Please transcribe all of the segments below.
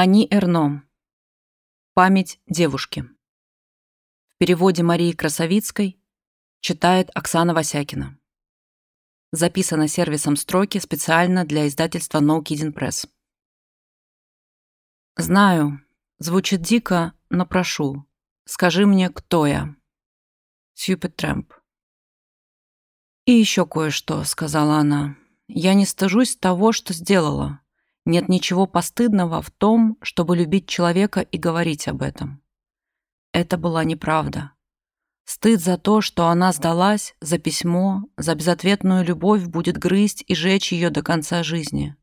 Ани Эрно. Память девушки. В переводе Марии Красовицкой читает Оксана Васякина. Записано сервисом строки специально для издательства No Kidding Press. Знаю, звучит дико, но прошу, скажи мне, кто я. Сьюпет Трэмп. И еще кое-что, сказала она. Я не стыжусь того, что сделала. Нет ничего постыдного в том, чтобы любить человека и говорить об этом. Это была неправда. Стыд за то, что она сдалась, за письмо, за безответную любовь будет грызть и жечь ее до конца жизни.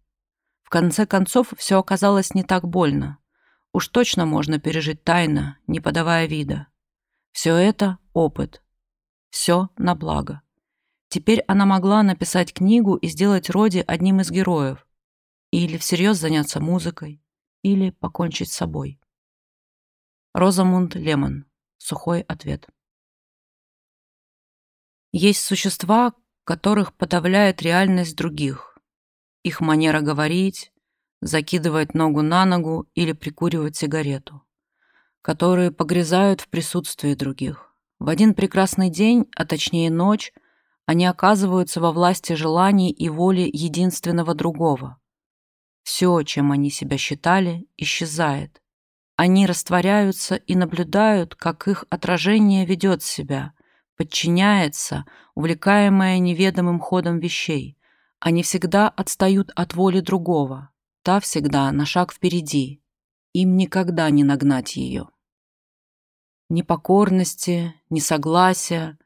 В конце концов, все оказалось не так больно. Уж точно можно пережить тайно, не подавая вида. Все это — опыт. Все на благо. Теперь она могла написать книгу и сделать Роди одним из героев, или всерьез заняться музыкой, или покончить с собой. Розамунд Лемон. Сухой ответ. Есть существа, которых подавляет реальность других. Их манера говорить, закидывать ногу на ногу или прикуривать сигарету, которые погрязают в присутствии других. В один прекрасный день, а точнее ночь, они оказываются во власти желаний и воли единственного другого, все, чем они себя считали, исчезает. Они растворяются и наблюдают, как их отражение ведет себя, подчиняется, увлекаемое неведомым ходом вещей. Они всегда отстают от воли другого, та всегда на шаг впереди. Им никогда не нагнать ее. Ни покорности, ни согласия,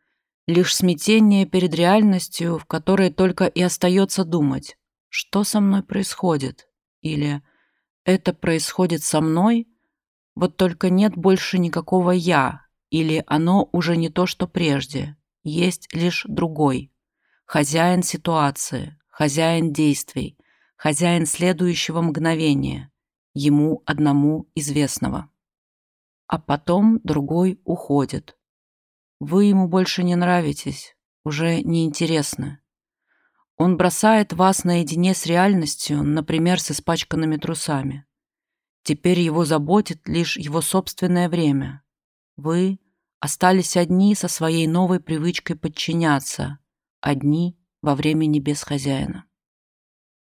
лишь смятение перед реальностью, в которой только и остается думать, что со мной происходит, или «это происходит со мной», вот только нет больше никакого «я», или оно уже не то, что прежде, есть лишь другой. Хозяин ситуации, хозяин действий, хозяин следующего мгновения, ему одному известного. А потом другой уходит. Вы ему больше не нравитесь, уже неинтересны. Он бросает вас наедине с реальностью, например, с испачканными трусами. Теперь его заботит лишь его собственное время. Вы остались одни со своей новой привычкой подчиняться, одни во времени без хозяина.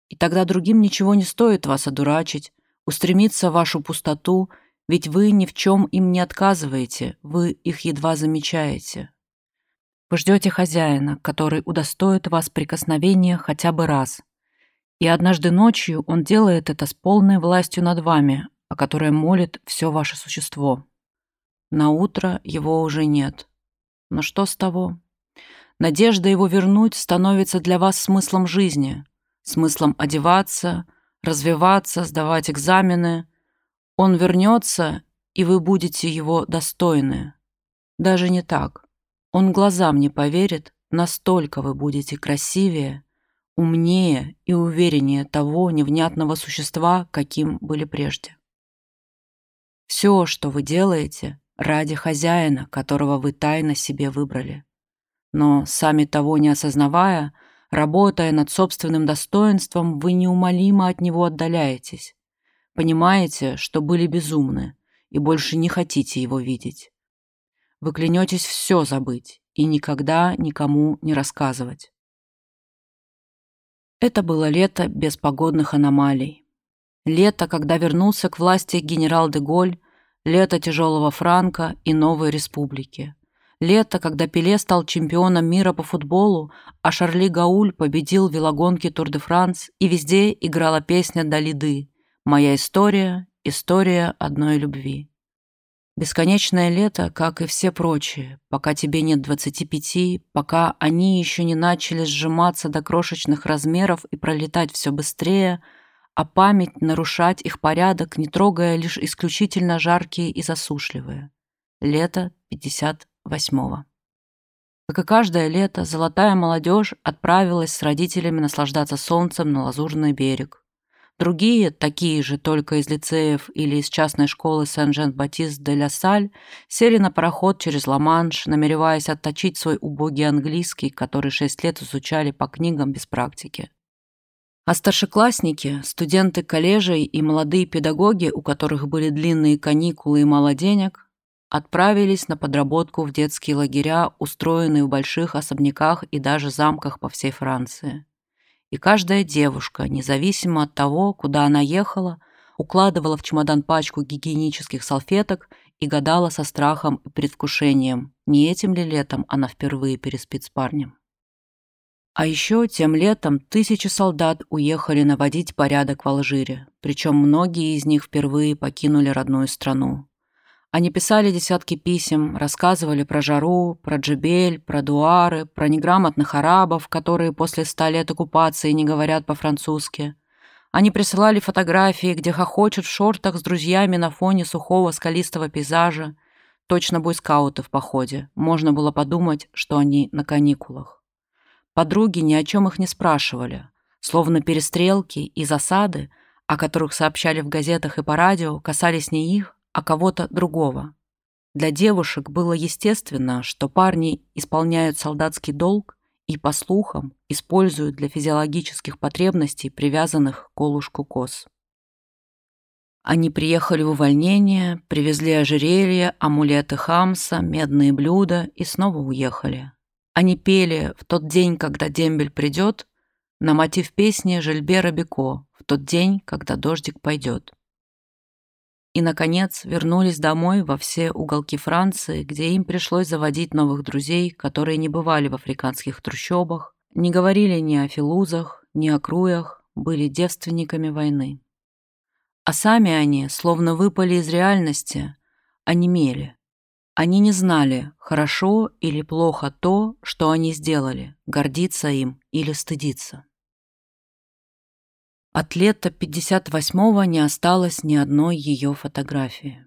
И тогда другим ничего не стоит вас одурачить, устремиться в вашу пустоту, ведь вы ни в чем им не отказываете, вы их едва замечаете. Вы ждете хозяина, который удостоит вас прикосновения хотя бы раз. И однажды ночью он делает это с полной властью над вами, о которой молит все ваше существо. На утро его уже нет. Но что с того? Надежда его вернуть становится для вас смыслом жизни, смыслом одеваться, развиваться, сдавать экзамены. Он вернется, и вы будете его достойны. Даже не так. Он глазам не поверит, настолько вы будете красивее, умнее и увереннее того невнятного существа, каким были прежде. Все, что вы делаете, ради хозяина, которого вы тайно себе выбрали. Но, сами того не осознавая, работая над собственным достоинством, вы неумолимо от него отдаляетесь. Понимаете, что были безумны и больше не хотите его видеть. Вы клянетесь все забыть и никогда никому не рассказывать. Это было лето без погодных аномалий. Лето, когда вернулся к власти генерал де Голь, лето тяжелого Франка и новой республики. Лето, когда Пеле стал чемпионом мира по футболу, а Шарли Гауль победил в велогонке Тур-де-Франс, и везде играла песня Далиды «Моя история, история одной любви». Бесконечное лето, как и все прочие, пока тебе нет 25, пока они еще не начали сжиматься до крошечных размеров и пролетать все быстрее, а память нарушать их порядок, не трогая лишь исключительно жаркие и засушливые. Лето 58-го. Как и каждое лето, золотая молодежь отправилась с родителями наслаждаться солнцем на Лазурный берег. Другие, такие же, только из лицеев или из частной школы Сен-Жен-Батист-де-Ля-Саль, сели на пароход через Ла-Манш, намереваясь отточить свой убогий английский, который шесть лет изучали по книгам без практики. А старшеклассники, студенты коллежей и молодые педагоги, у которых были длинные каникулы и мало денег, отправились на подработку в детские лагеря, устроенные в больших особняках и даже замках по всей Франции. И каждая девушка, независимо от того, куда она ехала, укладывала в чемодан пачку гигиенических салфеток и гадала со страхом и предвкушением, не этим ли летом она впервые переспит с парнем. А еще тем летом тысячи солдат уехали наводить порядок в Алжире, причем многие из них впервые покинули родную страну. Они писали десятки писем, рассказывали про жару, про джебель, про дуары, про неграмотных арабов, которые после ста лет оккупации не говорят по-французски. Они присылали фотографии, где хохочут в шортах с друзьями на фоне сухого скалистого пейзажа. Точно бойскауты в походе. Можно было подумать, что они на каникулах. Подруги ни о чем их не спрашивали, словно перестрелки и засады, о которых сообщали в газетах и по радио, касались не их, а кого-то другого. Для девушек было естественно, что парни исполняют солдатский долг и, по слухам, используют для физиологических потребностей привязанных к колушку коз. Они приехали в увольнение, привезли ожерелье, амулеты Хамса, медные блюда и снова уехали. Они пели в тот день, когда дембель придет, на мотив песни Жильбера Беко в тот день, когда дождик пойдет. И, наконец, вернулись домой во все уголки Франции, где им пришлось заводить новых друзей, которые не бывали в африканских трущобах, не говорили ни о филузах, ни о круях, были девственниками войны. А сами они, словно выпали из реальности, онемели. Они не знали, хорошо или плохо то, что они сделали, гордиться им или стыдиться. От лета 58-го не осталось ни одной ее фотографии.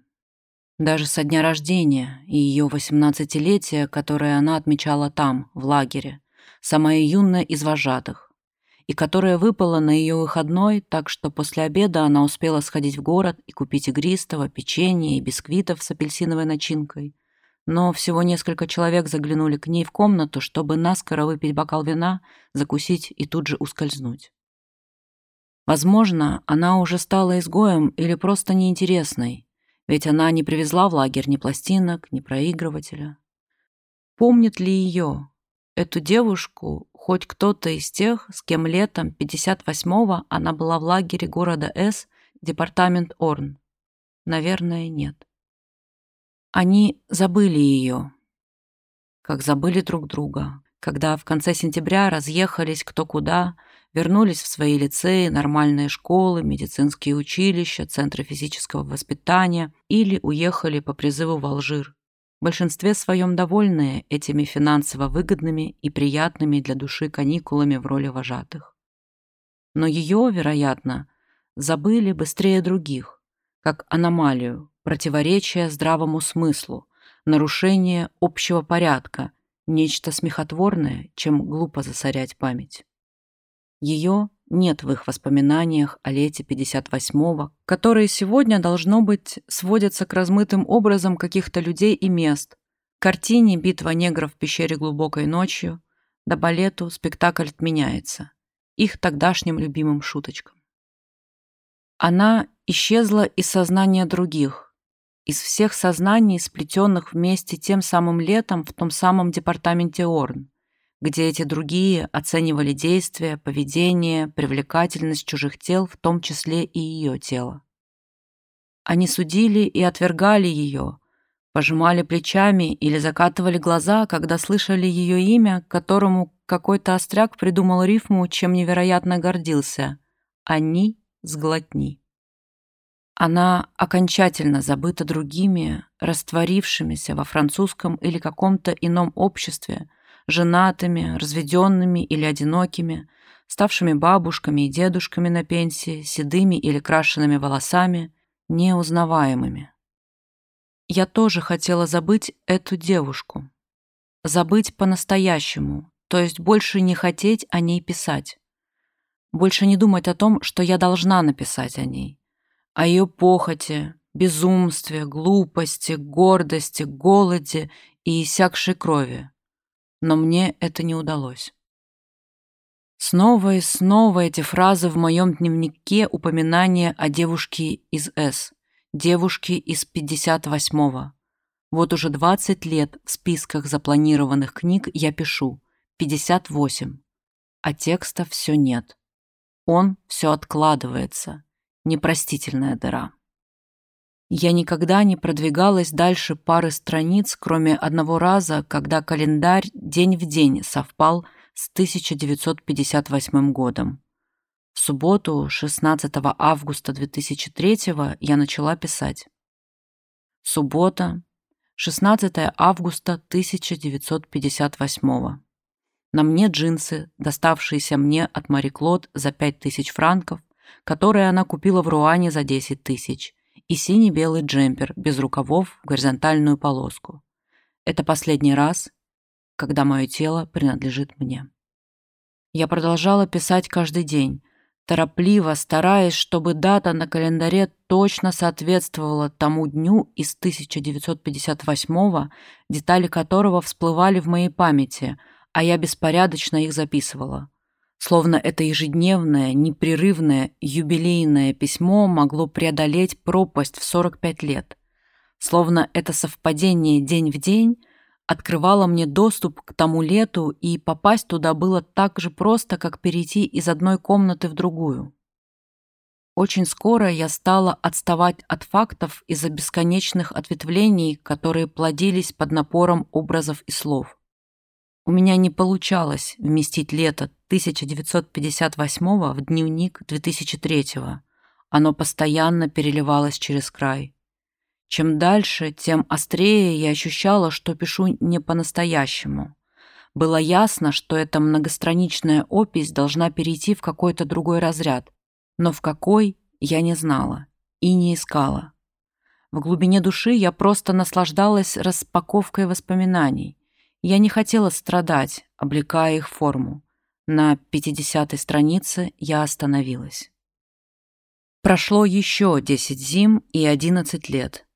Даже со дня рождения и ее 18-летия, которое она отмечала там, в лагере, самая юная из вожатых, и которая выпала на ее выходной, так что после обеда она успела сходить в город и купить игристого, печенье и бисквитов с апельсиновой начинкой, но всего несколько человек заглянули к ней в комнату, чтобы наскоро выпить бокал вина, закусить и тут же ускользнуть. Возможно, она уже стала изгоем или просто неинтересной, ведь она не привезла в лагерь ни пластинок, ни проигрывателя. Помнит ли ее, эту девушку, хоть кто-то из тех, с кем летом 58-го она была в лагере города С, департамент Орн? Наверное, нет. Они забыли ее, как забыли друг друга, когда в конце сентября разъехались кто куда, вернулись в свои лицеи, нормальные школы, медицинские училища, центры физического воспитания или уехали по призыву в Алжир. В большинстве своем довольные этими финансово выгодными и приятными для души каникулами в роли вожатых. Но ее, вероятно, забыли быстрее других, как аномалию, противоречие здравому смыслу, нарушение общего порядка, нечто смехотворное, чем глупо засорять память. Ее нет в их воспоминаниях о лете 58-го, которые сегодня, должно быть, сводятся к размытым образом каких-то людей и мест, картине «Битва негров в пещере глубокой ночью», до балету спектакль отменяется, их тогдашним любимым шуточкам. Она исчезла из сознания других, из всех сознаний, сплетенных вместе тем самым летом в том самом департаменте Орн, где эти другие оценивали действия, поведение, привлекательность чужих тел, в том числе и ее тело. Они судили и отвергали ее, пожимали плечами или закатывали глаза, когда слышали ее имя, которому какой-то остряк придумал рифму, чем невероятно гордился. «Они сглотни». Она окончательно забыта другими, растворившимися во французском или каком-то ином обществе, женатыми, разведенными или одинокими, ставшими бабушками и дедушками на пенсии, седыми или крашенными волосами, неузнаваемыми. Я тоже хотела забыть эту девушку. Забыть по-настоящему, то есть больше не хотеть о ней писать. Больше не думать о том, что я должна написать о ней о ее похоти, безумстве, глупости, гордости, голоде и иссякшей крови. Но мне это не удалось. Снова и снова эти фразы в моем дневнике упоминания о девушке из С, девушке из 58-го. Вот уже 20 лет в списках запланированных книг я пишу 58, а текста все нет. Он все откладывается. Непростительная дыра. Я никогда не продвигалась дальше пары страниц, кроме одного раза, когда календарь день в день совпал с 1958 годом. В субботу, 16 августа 2003 я начала писать. Суббота, 16 августа 1958 На мне джинсы, доставшиеся мне от Мари Клод за 5000 франков, которые она купила в Руане за 10 тысяч, и синий-белый джемпер без рукавов в горизонтальную полоску. Это последний раз, когда мое тело принадлежит мне. Я продолжала писать каждый день, торопливо стараясь, чтобы дата на календаре точно соответствовала тому дню из 1958 детали которого всплывали в моей памяти, а я беспорядочно их записывала. Словно это ежедневное, непрерывное, юбилейное письмо могло преодолеть пропасть в 45 лет. Словно это совпадение день в день открывало мне доступ к тому лету, и попасть туда было так же просто, как перейти из одной комнаты в другую. Очень скоро я стала отставать от фактов из-за бесконечных ответвлений, которые плодились под напором образов и слов. У меня не получалось вместить лето 1958 в дневник 2003 -го. Оно постоянно переливалось через край. Чем дальше, тем острее я ощущала, что пишу не по-настоящему. Было ясно, что эта многостраничная опись должна перейти в какой-то другой разряд, но в какой я не знала и не искала. В глубине души я просто наслаждалась распаковкой воспоминаний. Я не хотела страдать, облекая их форму. На 50-й странице я остановилась. Прошло еще 10 зим и 11 лет.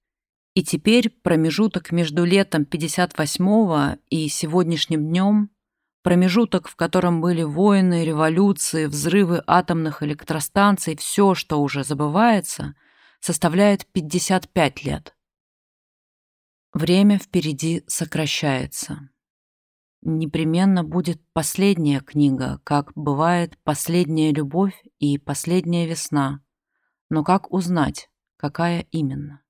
И теперь промежуток между летом 58-го и сегодняшним днем, промежуток, в котором были войны, революции, взрывы атомных электростанций, все, что уже забывается, составляет 55 лет. Время впереди сокращается непременно будет последняя книга, как бывает последняя любовь и последняя весна. Но как узнать, какая именно?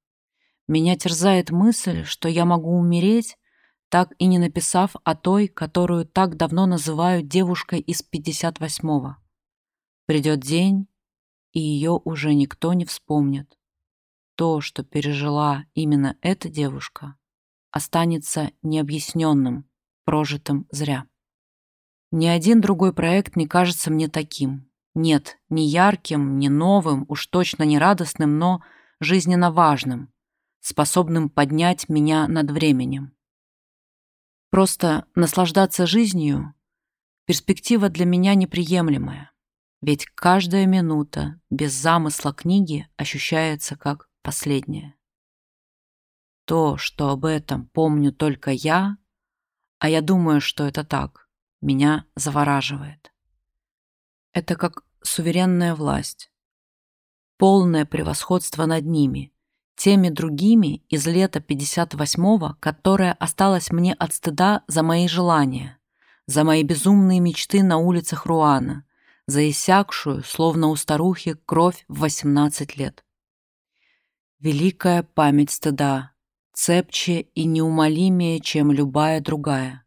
Меня терзает мысль, что я могу умереть, так и не написав о той, которую так давно называют девушкой из 58-го. Придет день, и ее уже никто не вспомнит. То, что пережила именно эта девушка, останется необъясненным, прожитым зря. Ни один другой проект не кажется мне таким. Нет, не ярким, не новым, уж точно не радостным, но жизненно важным, способным поднять меня над временем. Просто наслаждаться жизнью – перспектива для меня неприемлемая, ведь каждая минута без замысла книги ощущается как последняя. То, что об этом помню только я, а я думаю, что это так. Меня завораживает. Это как суверенная власть. Полное превосходство над ними, теми другими из лета 58-го, которое осталось мне от стыда за мои желания, за мои безумные мечты на улицах Руана, за иссякшую, словно у старухи, кровь в 18 лет. Великая память стыда, цепче и неумолимее, чем любая другая.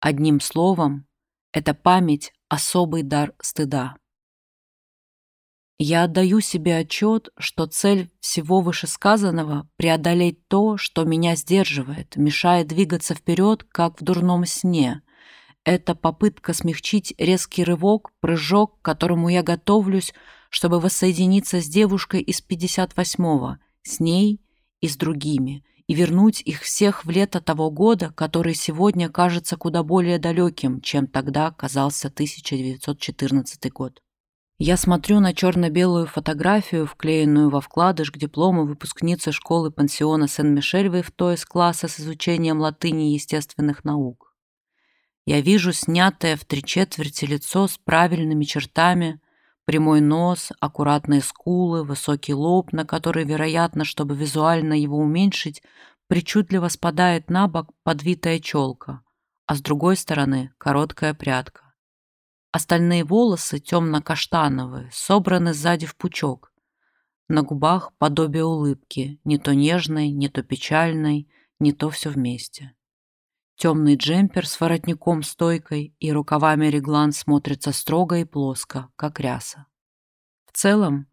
Одним словом, эта память — особый дар стыда. Я отдаю себе отчет, что цель всего вышесказанного — преодолеть то, что меня сдерживает, мешает двигаться вперед, как в дурном сне. Это попытка смягчить резкий рывок, прыжок, к которому я готовлюсь, чтобы воссоединиться с девушкой из 58-го, с ней и с другими — и вернуть их всех в лето того года, который сегодня кажется куда более далеким, чем тогда казался 1914 год. Я смотрю на черно-белую фотографию, вклеенную во вкладыш к диплому выпускницы школы-пансиона Сен-Мишель в класса с изучением латыни и естественных наук. Я вижу снятое в три четверти лицо с правильными чертами, прямой нос, аккуратные скулы, высокий лоб, на который, вероятно, чтобы визуально его уменьшить, причудливо спадает на бок подвитая челка, а с другой стороны короткая прядка. Остальные волосы темно-каштановые, собраны сзади в пучок. На губах подобие улыбки, не то нежной, не то печальной, не то все вместе. Темный джемпер с воротником-стойкой и рукавами реглан смотрится строго и плоско, как ряса. В целом,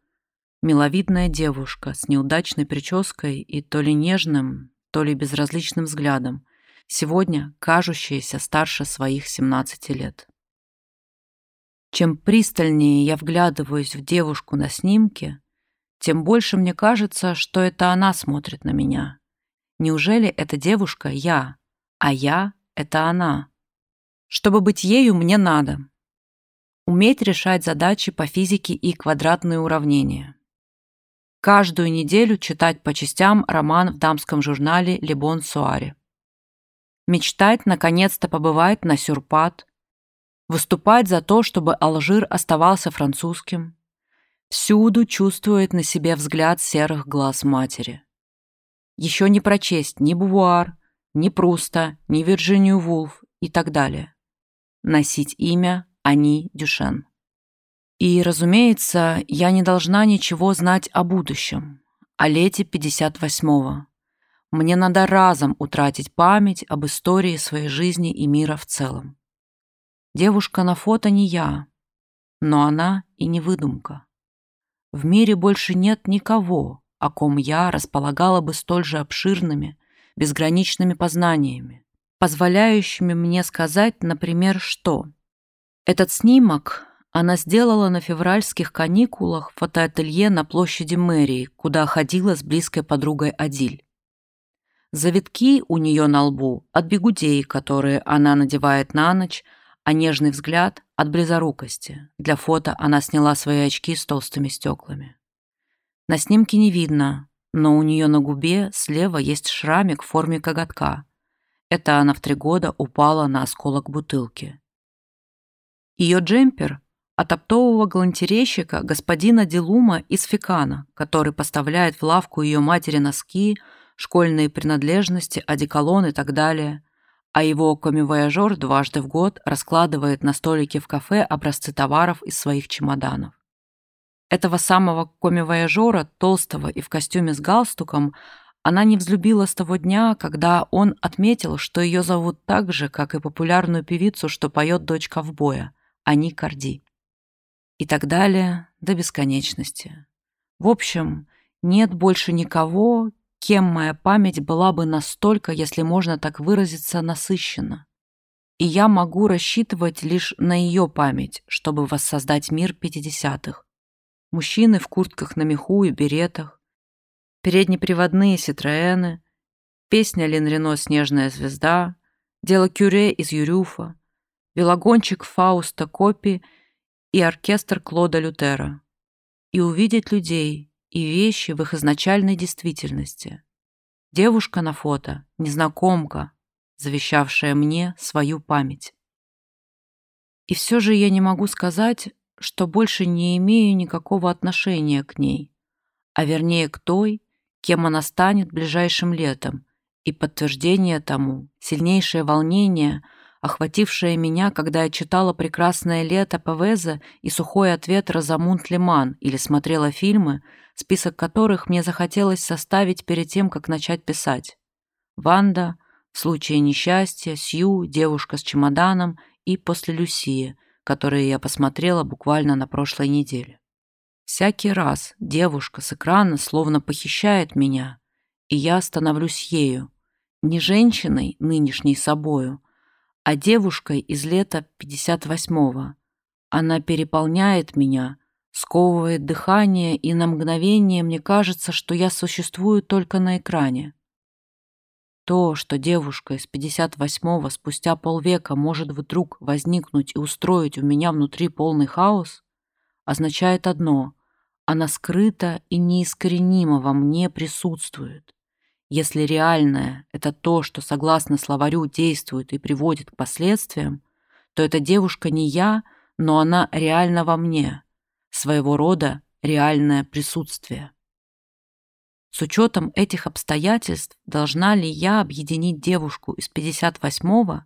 миловидная девушка с неудачной прической и то ли нежным, то ли безразличным взглядом, сегодня кажущаяся старше своих 17 лет. Чем пристальнее я вглядываюсь в девушку на снимке, тем больше мне кажется, что это она смотрит на меня. Неужели эта девушка я, а я — это она? Чтобы быть ею, мне надо уметь решать задачи по физике и квадратные уравнения, Каждую неделю читать по частям роман в дамском журнале «Лебон Суаре». Мечтать, наконец-то, побывать на Сюрпат. Выступать за то, чтобы Алжир оставался французским. Всюду чувствует на себе взгляд серых глаз матери. Еще не прочесть ни Бувуар, ни Пруста, ни Вирджинию Вулф и так далее. Носить имя Ани Дюшен. И, разумеется, я не должна ничего знать о будущем, о лете 58-го. Мне надо разом утратить память об истории своей жизни и мира в целом. Девушка на фото не я, но она и не выдумка. В мире больше нет никого, о ком я располагала бы столь же обширными, безграничными познаниями, позволяющими мне сказать, например, что этот снимок она сделала на февральских каникулах фотоателье на площади мэрии, куда ходила с близкой подругой Адиль. Завитки у нее на лбу от бегудей, которые она надевает на ночь, а нежный взгляд от близорукости. Для фото она сняла свои очки с толстыми стеклами. На снимке не видно, но у нее на губе слева есть шрамик в форме коготка. Это она в три года упала на осколок бутылки. Ее джемпер от оптового галантерейщика господина Делума из Фикана, который поставляет в лавку ее матери носки, школьные принадлежности, одеколон и так далее, а его комивояжер дважды в год раскладывает на столике в кафе образцы товаров из своих чемоданов. Этого самого комивояжера, толстого и в костюме с галстуком, она не взлюбила с того дня, когда он отметил, что ее зовут так же, как и популярную певицу, что поет дочь ковбоя, Ани Карди и так далее до бесконечности. В общем, нет больше никого, кем моя память была бы настолько, если можно так выразиться, насыщена. И я могу рассчитывать лишь на ее память, чтобы воссоздать мир 50-х. Мужчины в куртках на меху и беретах, переднеприводные Ситроэны, песня Лин Рено. «Снежная звезда», дело Кюре из Юрюфа, велогончик Фауста Копи — и оркестр Клода Лютера, и увидеть людей и вещи в их изначальной действительности. Девушка на фото — незнакомка, завещавшая мне свою память. И все же я не могу сказать, что больше не имею никакого отношения к ней, а вернее к той, кем она станет ближайшим летом, и подтверждение тому — сильнейшее волнение — охватившее меня, когда я читала «Прекрасное лето» Павеза и «Сухой ответ» Розамунд Лиман или смотрела фильмы, список которых мне захотелось составить перед тем, как начать писать. «Ванда», «В случае несчастья», «Сью», «Девушка с чемоданом» и «После Люсии», которые я посмотрела буквально на прошлой неделе. Всякий раз девушка с экрана словно похищает меня, и я становлюсь ею, не женщиной, нынешней собою, а девушкой из лета 58-го. Она переполняет меня, сковывает дыхание, и на мгновение мне кажется, что я существую только на экране. То, что девушка из 58-го спустя полвека может вдруг возникнуть и устроить у меня внутри полный хаос, означает одно — она скрыта и неискоренимо во мне присутствует. Если реальное — это то, что, согласно словарю, действует и приводит к последствиям, то эта девушка не я, но она реально во мне, своего рода реальное присутствие. С учетом этих обстоятельств должна ли я объединить девушку из 58-го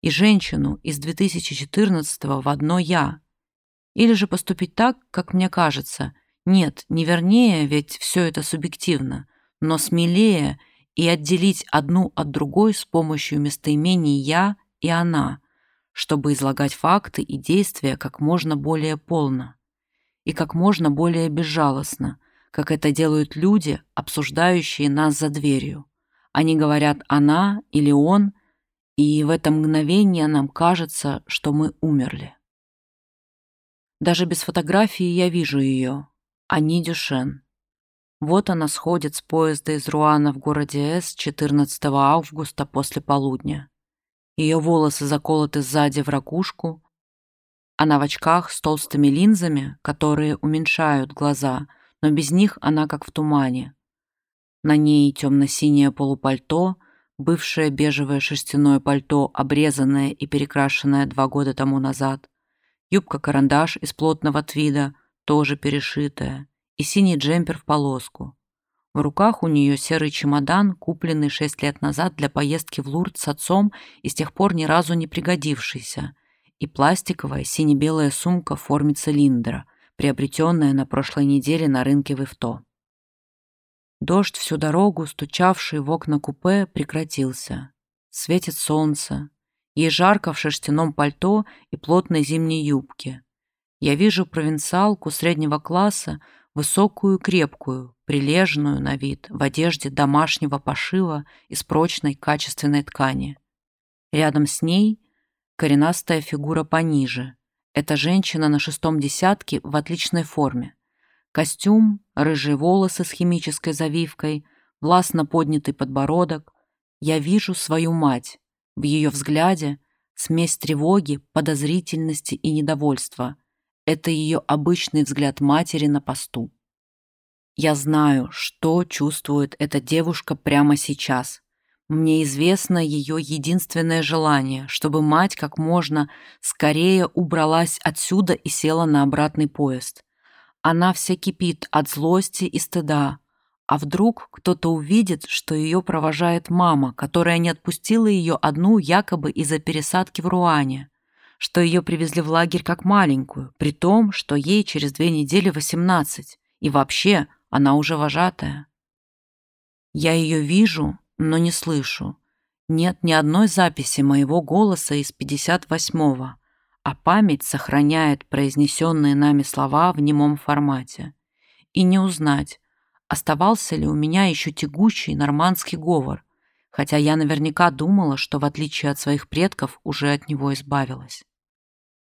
и женщину из 2014-го в одно «я»? Или же поступить так, как мне кажется? Нет, не вернее, ведь все это субъективно, но смелее и отделить одну от другой с помощью местоимений «я» и «она», чтобы излагать факты и действия как можно более полно и как можно более безжалостно – как это делают люди, обсуждающие нас за дверью. Они говорят «она» или «он», и в это мгновение нам кажется, что мы умерли. Даже без фотографии я вижу ее. Ани Дюшен. Вот она сходит с поезда из Руана в городе С 14 августа после полудня. Ее волосы заколоты сзади в ракушку. Она в очках с толстыми линзами, которые уменьшают глаза – но без них она как в тумане. На ней темно-синее полупальто, бывшее бежевое шерстяное пальто, обрезанное и перекрашенное два года тому назад, юбка-карандаш из плотного твида, тоже перешитая, и синий джемпер в полоску. В руках у нее серый чемодан, купленный шесть лет назад для поездки в Лурд с отцом и с тех пор ни разу не пригодившийся, и пластиковая сине-белая сумка в форме цилиндра – приобретенное на прошлой неделе на рынке в Ивто. Дождь всю дорогу, стучавший в окна купе, прекратился. Светит солнце. Ей жарко в шерстяном пальто и плотной зимней юбке. Я вижу провинциалку среднего класса, высокую крепкую, прилежную на вид, в одежде домашнего пошива из прочной качественной ткани. Рядом с ней коренастая фигура пониже, эта женщина на шестом десятке в отличной форме. Костюм, рыжие волосы с химической завивкой, властно поднятый подбородок. Я вижу свою мать. В ее взгляде смесь тревоги, подозрительности и недовольства. Это ее обычный взгляд матери на посту. Я знаю, что чувствует эта девушка прямо сейчас. Мне известно ее единственное желание, чтобы мать как можно скорее убралась отсюда и села на обратный поезд. Она вся кипит от злости и стыда. А вдруг кто-то увидит, что ее провожает мама, которая не отпустила ее одну якобы из-за пересадки в Руане, что ее привезли в лагерь как маленькую, при том, что ей через две недели восемнадцать, и вообще она уже вожатая. Я ее вижу, но не слышу. Нет ни одной записи моего голоса из 58-го, а память сохраняет произнесенные нами слова в немом формате. И не узнать, оставался ли у меня еще тягучий нормандский говор, хотя я наверняка думала, что в отличие от своих предков уже от него избавилась.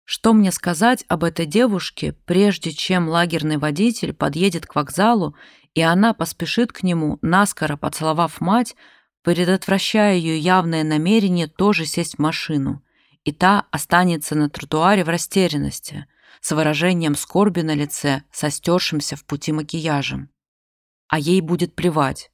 Что мне сказать об этой девушке, прежде чем лагерный водитель подъедет к вокзалу, и она поспешит к нему, наскоро поцеловав мать, предотвращая ее явное намерение тоже сесть в машину, и та останется на тротуаре в растерянности, с выражением скорби на лице, со стершимся в пути макияжем. А ей будет плевать,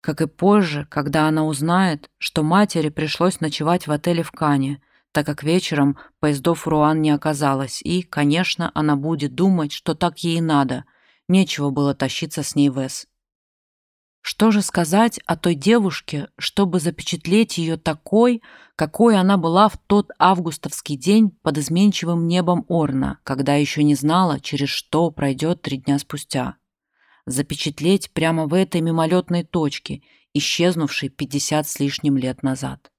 как и позже, когда она узнает, что матери пришлось ночевать в отеле в Кане, так как вечером поездов в Руан не оказалось, и, конечно, она будет думать, что так ей надо. Нечего было тащиться с ней в Эс. Что же сказать о той девушке, чтобы запечатлеть ее такой, какой она была в тот августовский день под изменчивым небом Орна, когда еще не знала, через что пройдет три дня спустя? Запечатлеть прямо в этой мимолетной точке, исчезнувшей пятьдесят с лишним лет назад.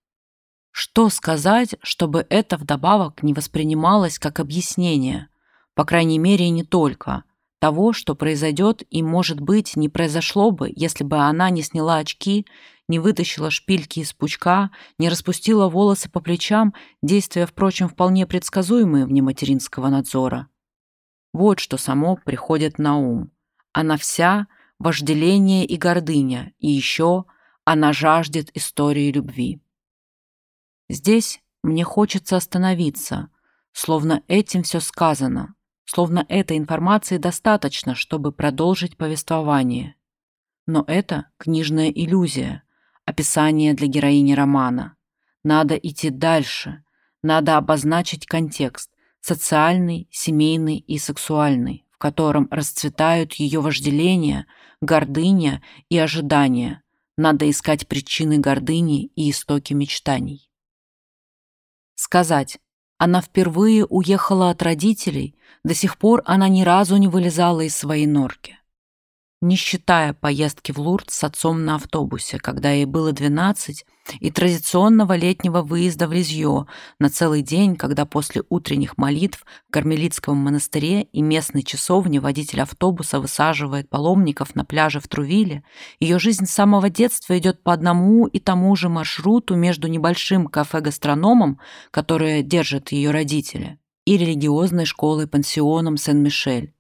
Что сказать, чтобы это вдобавок не воспринималось как объяснение? По крайней мере, не только. Того, что произойдет и, может быть, не произошло бы, если бы она не сняла очки, не вытащила шпильки из пучка, не распустила волосы по плечам, действия, впрочем, вполне предсказуемые вне материнского надзора. Вот что само приходит на ум. Она вся – вожделение и гордыня, и еще она жаждет истории любви. Здесь мне хочется остановиться, словно этим все сказано, словно этой информации достаточно, чтобы продолжить повествование. Но это книжная иллюзия, описание для героини романа. Надо идти дальше, надо обозначить контекст – социальный, семейный и сексуальный, в котором расцветают ее вожделение, гордыня и ожидания. Надо искать причины гордыни и истоки мечтаний. Сказать, она впервые уехала от родителей, до сих пор она ни разу не вылезала из своей норки. Не считая поездки в Лурд с отцом на автобусе, когда ей было 12, и традиционного летнего выезда в Лизье на целый день, когда после утренних молитв в Кармелитском монастыре и местной часовне водитель автобуса высаживает паломников на пляже в Трувиле, ее жизнь с самого детства идет по одному и тому же маршруту между небольшим кафе-гастрономом, которое держат ее родители, и религиозной школой-пансионом Сен-Мишель.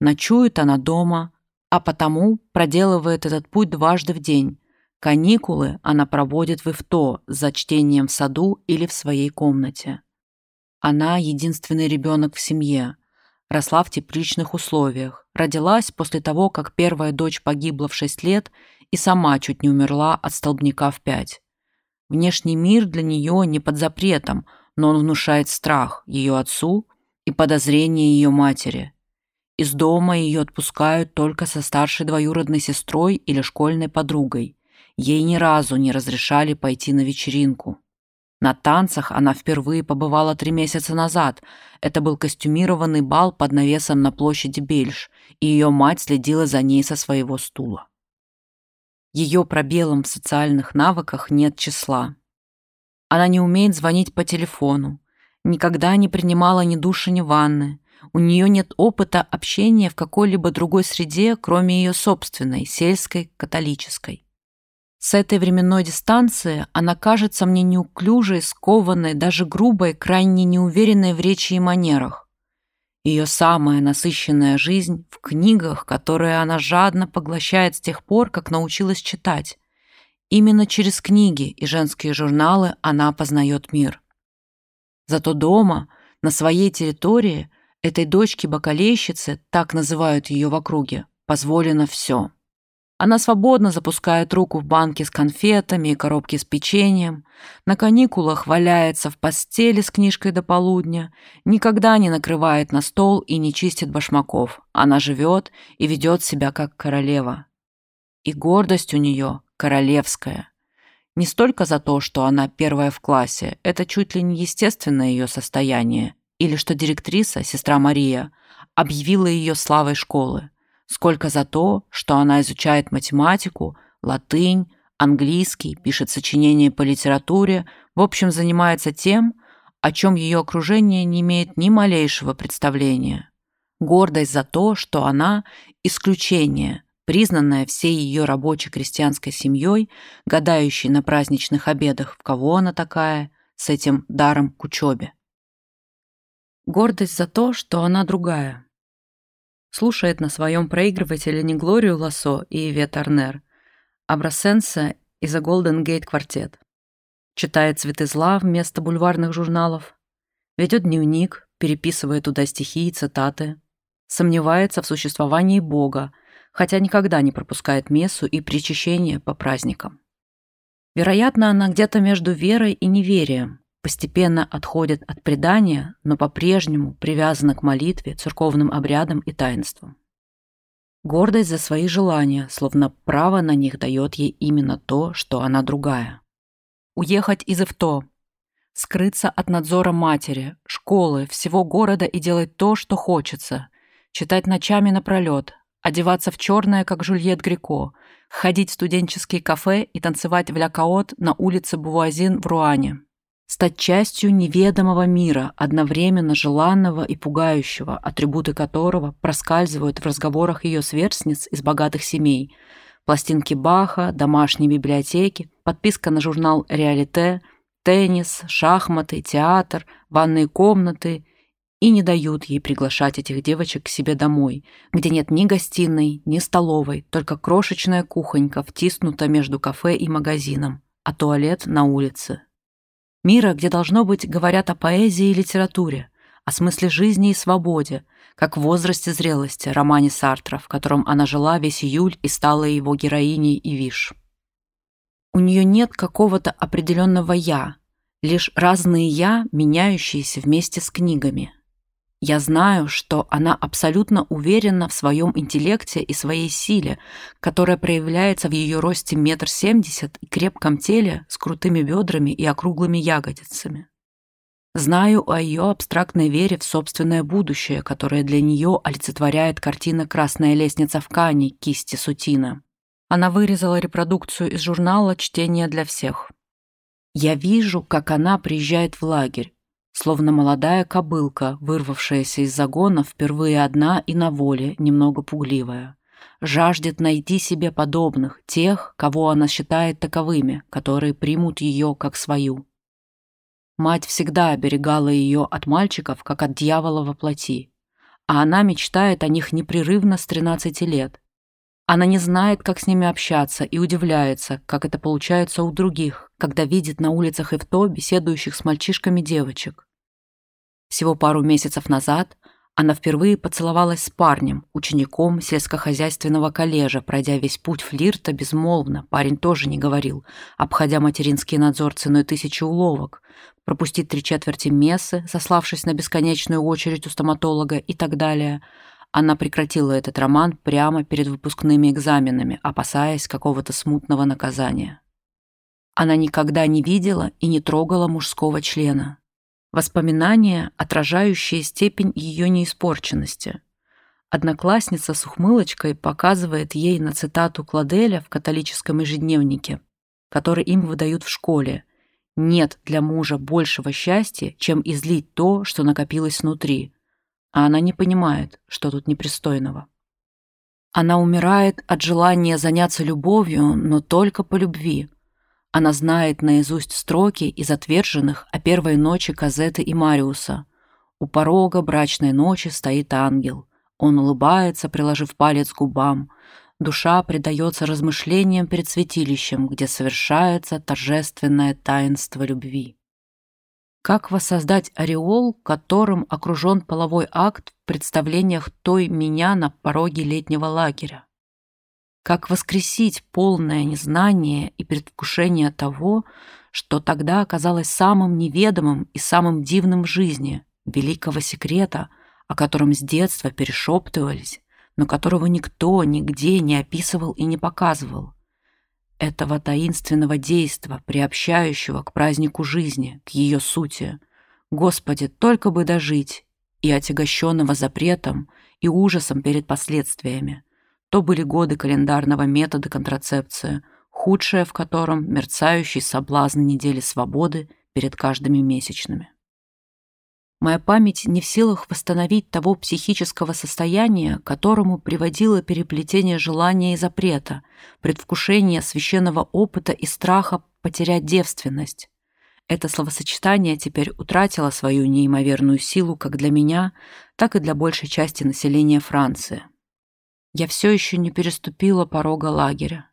Ночует она дома – а потому проделывает этот путь дважды в день. Каникулы она проводит в Ивто за чтением в саду или в своей комнате. Она единственный ребенок в семье, росла в тепличных условиях, родилась после того, как первая дочь погибла в 6 лет и сама чуть не умерла от столбняка в 5. Внешний мир для нее не под запретом, но он внушает страх ее отцу и подозрение ее матери – из дома ее отпускают только со старшей двоюродной сестрой или школьной подругой. Ей ни разу не разрешали пойти на вечеринку. На танцах она впервые побывала три месяца назад. Это был костюмированный бал под навесом на площади Бельш, и ее мать следила за ней со своего стула. Ее пробелам в социальных навыках нет числа. Она не умеет звонить по телефону, никогда не принимала ни душа, ни ванны, у нее нет опыта общения в какой-либо другой среде, кроме ее собственной, сельской, католической. С этой временной дистанции она кажется мне неуклюжей, скованной, даже грубой, крайне неуверенной в речи и манерах. Ее самая насыщенная жизнь в книгах, которые она жадно поглощает с тех пор, как научилась читать. Именно через книги и женские журналы она познает мир. Зато дома, на своей территории, Этой дочке-бакалейщице, так называют ее в округе, позволено все. Она свободно запускает руку в банки с конфетами и коробки с печеньем, на каникулах валяется в постели с книжкой до полудня, никогда не накрывает на стол и не чистит башмаков. Она живет и ведет себя как королева. И гордость у нее королевская. Не столько за то, что она первая в классе, это чуть ли не естественное ее состояние, или что директриса, сестра Мария, объявила ее славой школы, сколько за то, что она изучает математику, латынь, английский, пишет сочинения по литературе, в общем, занимается тем, о чем ее окружение не имеет ни малейшего представления. Гордость за то, что она – исключение, признанная всей ее рабочей крестьянской семьей, гадающей на праздничных обедах, в кого она такая, с этим даром к учебе. Гордость за то, что она другая. Слушает на своем проигрывателе не Глорию Лассо и Ивет Арнер, а Брассенса и The Golden Gate Quartet. Читает «Цветы зла» вместо бульварных журналов. Ведет дневник, переписывая туда стихи и цитаты. Сомневается в существовании Бога, хотя никогда не пропускает мессу и причащение по праздникам. Вероятно, она где-то между верой и неверием, постепенно отходит от предания, но по-прежнему привязана к молитве, церковным обрядам и таинствам. Гордость за свои желания, словно право на них дает ей именно то, что она другая. Уехать из Эвто, скрыться от надзора матери, школы, всего города и делать то, что хочется, читать ночами напролет, одеваться в черное, как Жюльет Грико, ходить в студенческие кафе и танцевать в ля-каот на улице Бувуазин в Руане стать частью неведомого мира, одновременно желанного и пугающего, атрибуты которого проскальзывают в разговорах ее сверстниц из богатых семей. Пластинки Баха, домашние библиотеки, подписка на журнал «Реалите», теннис, шахматы, театр, ванные комнаты и не дают ей приглашать этих девочек к себе домой, где нет ни гостиной, ни столовой, только крошечная кухонька втиснута между кафе и магазином, а туалет на улице. Мира, где, должно быть, говорят о поэзии и литературе, о смысле жизни и свободе, как в возрасте зрелости, романе Сартра, в котором она жила весь июль и стала его героиней и виш. У нее нет какого-то определенного «я», Лишь разные «я», меняющиеся вместе с книгами. Я знаю, что она абсолютно уверена в своем интеллекте и своей силе, которая проявляется в ее росте метр семьдесят и крепком теле с крутыми бедрами и округлыми ягодицами. Знаю о ее абстрактной вере в собственное будущее, которое для нее олицетворяет картина «Красная лестница в Кане» кисти Сутина. Она вырезала репродукцию из журнала «Чтение для всех». Я вижу, как она приезжает в лагерь, словно молодая кобылка, вырвавшаяся из загона впервые одна и на воле, немного пугливая. Жаждет найти себе подобных, тех, кого она считает таковыми, которые примут ее как свою. Мать всегда оберегала ее от мальчиков, как от дьявола во плоти. А она мечтает о них непрерывно с 13 лет. Она не знает, как с ними общаться, и удивляется, как это получается у других, когда видит на улицах Эвто беседующих с мальчишками девочек. Всего пару месяцев назад она впервые поцеловалась с парнем, учеником сельскохозяйственного коллежа, пройдя весь путь флирта безмолвно. Парень тоже не говорил, обходя материнский надзор ценой тысячи уловок, пропустить три четверти мессы, сославшись на бесконечную очередь у стоматолога и так далее. Она прекратила этот роман прямо перед выпускными экзаменами, опасаясь какого-то смутного наказания. Она никогда не видела и не трогала мужского члена. Воспоминания, отражающие степень ее неиспорченности. Одноклассница с ухмылочкой показывает ей на цитату Кладеля в католическом ежедневнике, который им выдают в школе. «Нет для мужа большего счастья, чем излить то, что накопилось внутри». А она не понимает, что тут непристойного. Она умирает от желания заняться любовью, но только по любви – она знает наизусть строки из отверженных о первой ночи Казеты и Мариуса. У порога брачной ночи стоит ангел. Он улыбается, приложив палец к губам. Душа предается размышлениям перед святилищем, где совершается торжественное таинство любви. Как воссоздать ореол, которым окружен половой акт в представлениях той меня на пороге летнего лагеря? Как воскресить полное незнание и предвкушение того, что тогда оказалось самым неведомым и самым дивным в жизни, великого секрета, о котором с детства перешептывались, но которого никто нигде не описывал и не показывал. Этого таинственного действа, приобщающего к празднику жизни, к ее сути. Господи, только бы дожить, и отягощенного запретом и ужасом перед последствиями. То были годы календарного метода контрацепции, худшее в котором мерцающий соблазн недели свободы перед каждыми месячными. Моя память не в силах восстановить того психического состояния, которому приводило переплетение желания и запрета, предвкушение священного опыта и страха потерять девственность. Это словосочетание теперь утратило свою неимоверную силу как для меня, так и для большей части населения Франции. Я все еще не переступила порога лагеря.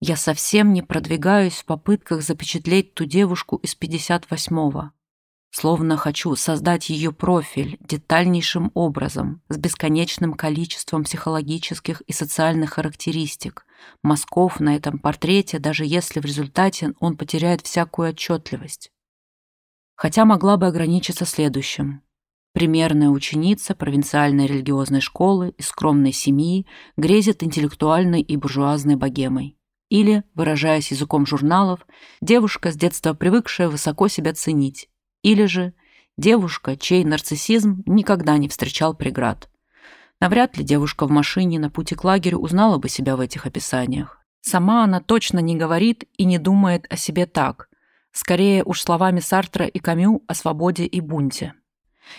Я совсем не продвигаюсь в попытках запечатлеть ту девушку из 58-го. Словно хочу создать ее профиль детальнейшим образом, с бесконечным количеством психологических и социальных характеристик, мазков на этом портрете, даже если в результате он потеряет всякую отчетливость. Хотя могла бы ограничиться следующим. Примерная ученица провинциальной религиозной школы из скромной семьи грезит интеллектуальной и буржуазной богемой. Или, выражаясь языком журналов, девушка, с детства привыкшая высоко себя ценить. Или же девушка, чей нарциссизм никогда не встречал преград. Навряд ли девушка в машине на пути к лагерю узнала бы себя в этих описаниях. Сама она точно не говорит и не думает о себе так. Скорее уж словами Сартра и Камю о свободе и бунте.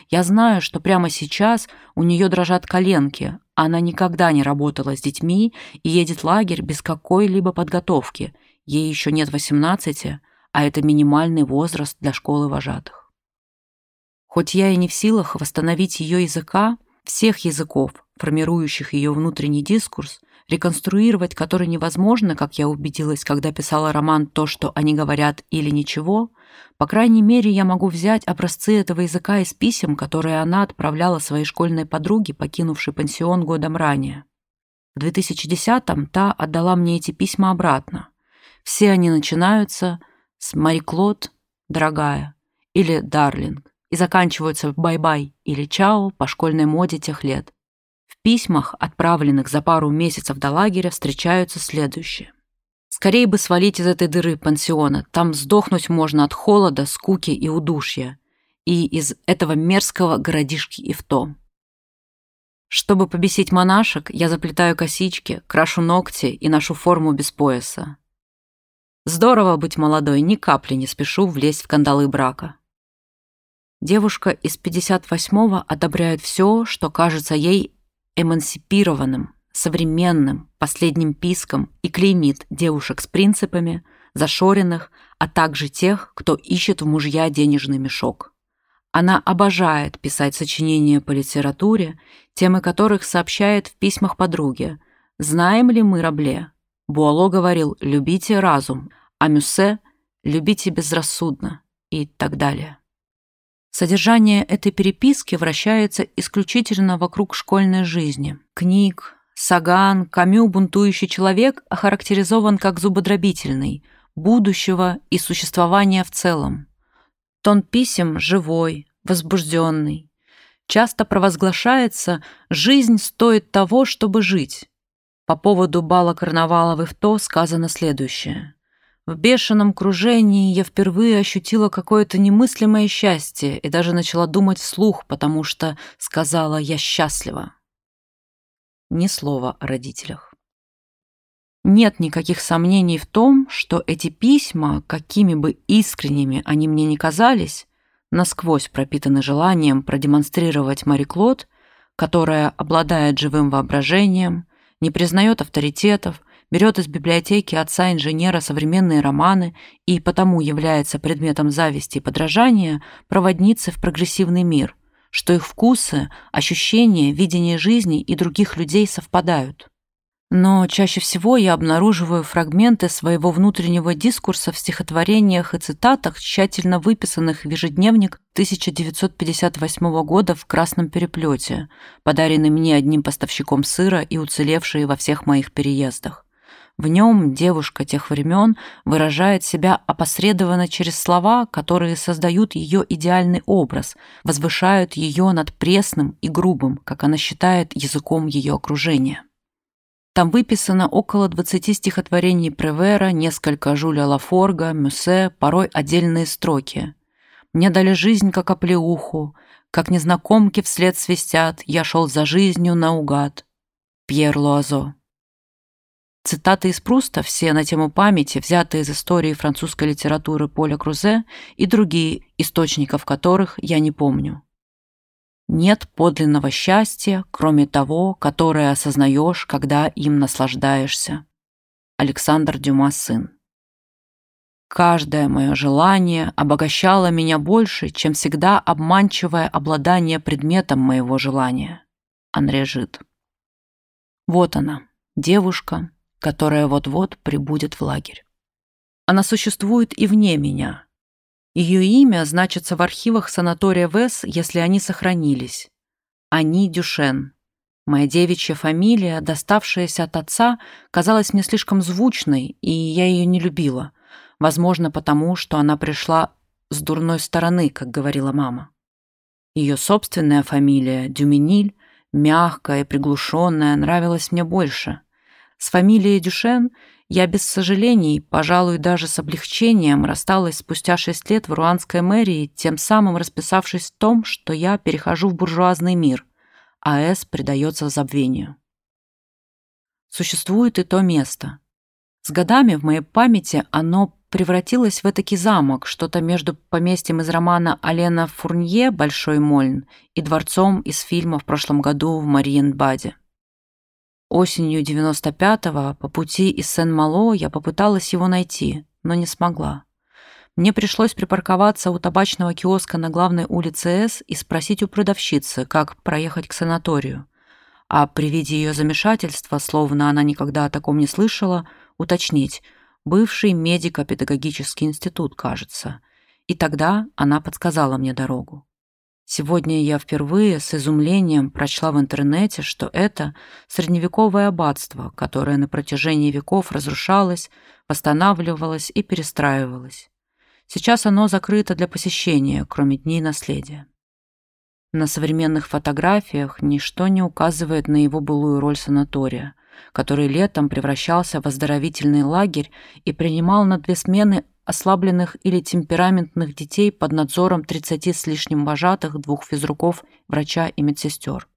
Я знаю, что прямо сейчас у нее дрожат коленки. Она никогда не работала с детьми и едет в лагерь без какой-либо подготовки. Ей еще нет 18, а это минимальный возраст для школы вожатых. Хоть я и не в силах восстановить ее языка, всех языков, формирующих ее внутренний дискурс, реконструировать который невозможно, как я убедилась, когда писала роман «То, что они говорят» или «Ничего», по крайней мере, я могу взять образцы этого языка из писем, которые она отправляла своей школьной подруге, покинувшей пансион годом ранее. В 2010-м та отдала мне эти письма обратно. Все они начинаются с «Мари Клод, дорогая или darling и заканчиваются bye-bye или чао по школьной моде тех лет. В письмах, отправленных за пару месяцев до лагеря, встречаются следующие. Скорее бы свалить из этой дыры пансиона, там сдохнуть можно от холода, скуки и удушья. И из этого мерзкого городишки и в том. Чтобы побесить монашек, я заплетаю косички, крашу ногти и ношу форму без пояса. Здорово быть молодой, ни капли не спешу влезть в кандалы брака. Девушка из 58-го одобряет все, что кажется ей эмансипированным, современным, последним писком и клеймит девушек с принципами, зашоренных, а также тех, кто ищет в мужья денежный мешок. Она обожает писать сочинения по литературе, темы которых сообщает в письмах подруге. «Знаем ли мы Рабле?» Буало говорил «любите разум», а Мюссе «любите безрассудно» и так далее. Содержание этой переписки вращается исключительно вокруг школьной жизни. Книг, Саган, Камю «Бунтующий человек» охарактеризован как зубодробительный, будущего и существования в целом. Тон писем живой, возбужденный. Часто провозглашается «жизнь стоит того, чтобы жить». По поводу бала карнавала в Ивто сказано следующее. В бешеном кружении я впервые ощутила какое-то немыслимое счастье и даже начала думать вслух, потому что сказала «я счастлива». Ни слова о родителях. Нет никаких сомнений в том, что эти письма, какими бы искренними они мне ни казались, насквозь пропитаны желанием продемонстрировать Мари Клод, которая обладает живым воображением, не признает авторитетов, берет из библиотеки отца-инженера современные романы и потому является предметом зависти и подражания проводницы в прогрессивный мир, что их вкусы, ощущения, видение жизни и других людей совпадают. Но чаще всего я обнаруживаю фрагменты своего внутреннего дискурса в стихотворениях и цитатах, тщательно выписанных в ежедневник 1958 года в красном переплете, подаренный мне одним поставщиком сыра и уцелевший во всех моих переездах. В нем девушка тех времен выражает себя опосредованно через слова, которые создают ее идеальный образ, возвышают ее над пресным и грубым, как она считает, языком ее окружения. Там выписано около 20 стихотворений Превера, несколько Жюля Лафорга, Мюссе, порой отдельные строки. «Мне дали жизнь, как оплеуху, как незнакомки вслед свистят, я шел за жизнью наугад». Пьер Луазо. Цитаты из Пруста, все на тему памяти, взятые из истории французской литературы Поля Крузе и другие, источников которых я не помню. Нет подлинного счастья, кроме того, которое осознаешь, когда им наслаждаешься. Александр Дюма сын. Каждое мое желание обогащало меня больше, чем всегда обманчивое обладание предметом моего желания. Анре Жид. Вот она, девушка, которая вот-вот прибудет в лагерь. Она существует и вне меня, ее имя значится в архивах санатория ВЭС, если они сохранились. Ани Дюшен. Моя девичья фамилия, доставшаяся от отца, казалась мне слишком звучной, и я ее не любила. Возможно, потому, что она пришла с дурной стороны, как говорила мама. Ее собственная фамилия, Дюминиль, мягкая и приглушенная, нравилась мне больше. С фамилией Дюшен я без сожалений, пожалуй, даже с облегчением рассталась спустя шесть лет в руанской мэрии, тем самым расписавшись в том, что я перехожу в буржуазный мир, а С предается забвению. Существует и то место. С годами в моей памяти оно превратилось в этакий замок, что-то между поместьем из романа Алена Фурнье «Большой Мольн» и дворцом из фильма в прошлом году в Мариенбаде. Осенью 95-го по пути из Сен-Мало я попыталась его найти, но не смогла. Мне пришлось припарковаться у табачного киоска на главной улице С и спросить у продавщицы, как проехать к санаторию. А при виде ее замешательства, словно она никогда о таком не слышала, уточнить «бывший медико-педагогический институт, кажется». И тогда она подсказала мне дорогу. Сегодня я впервые с изумлением прочла в интернете, что это средневековое аббатство, которое на протяжении веков разрушалось, восстанавливалось и перестраивалось. Сейчас оно закрыто для посещения, кроме дней наследия. На современных фотографиях ничто не указывает на его былую роль санатория, который летом превращался в оздоровительный лагерь и принимал на две смены ослабленных или темпераментных детей под надзором 30 с лишним вожатых, двух физруков, врача и медсестер.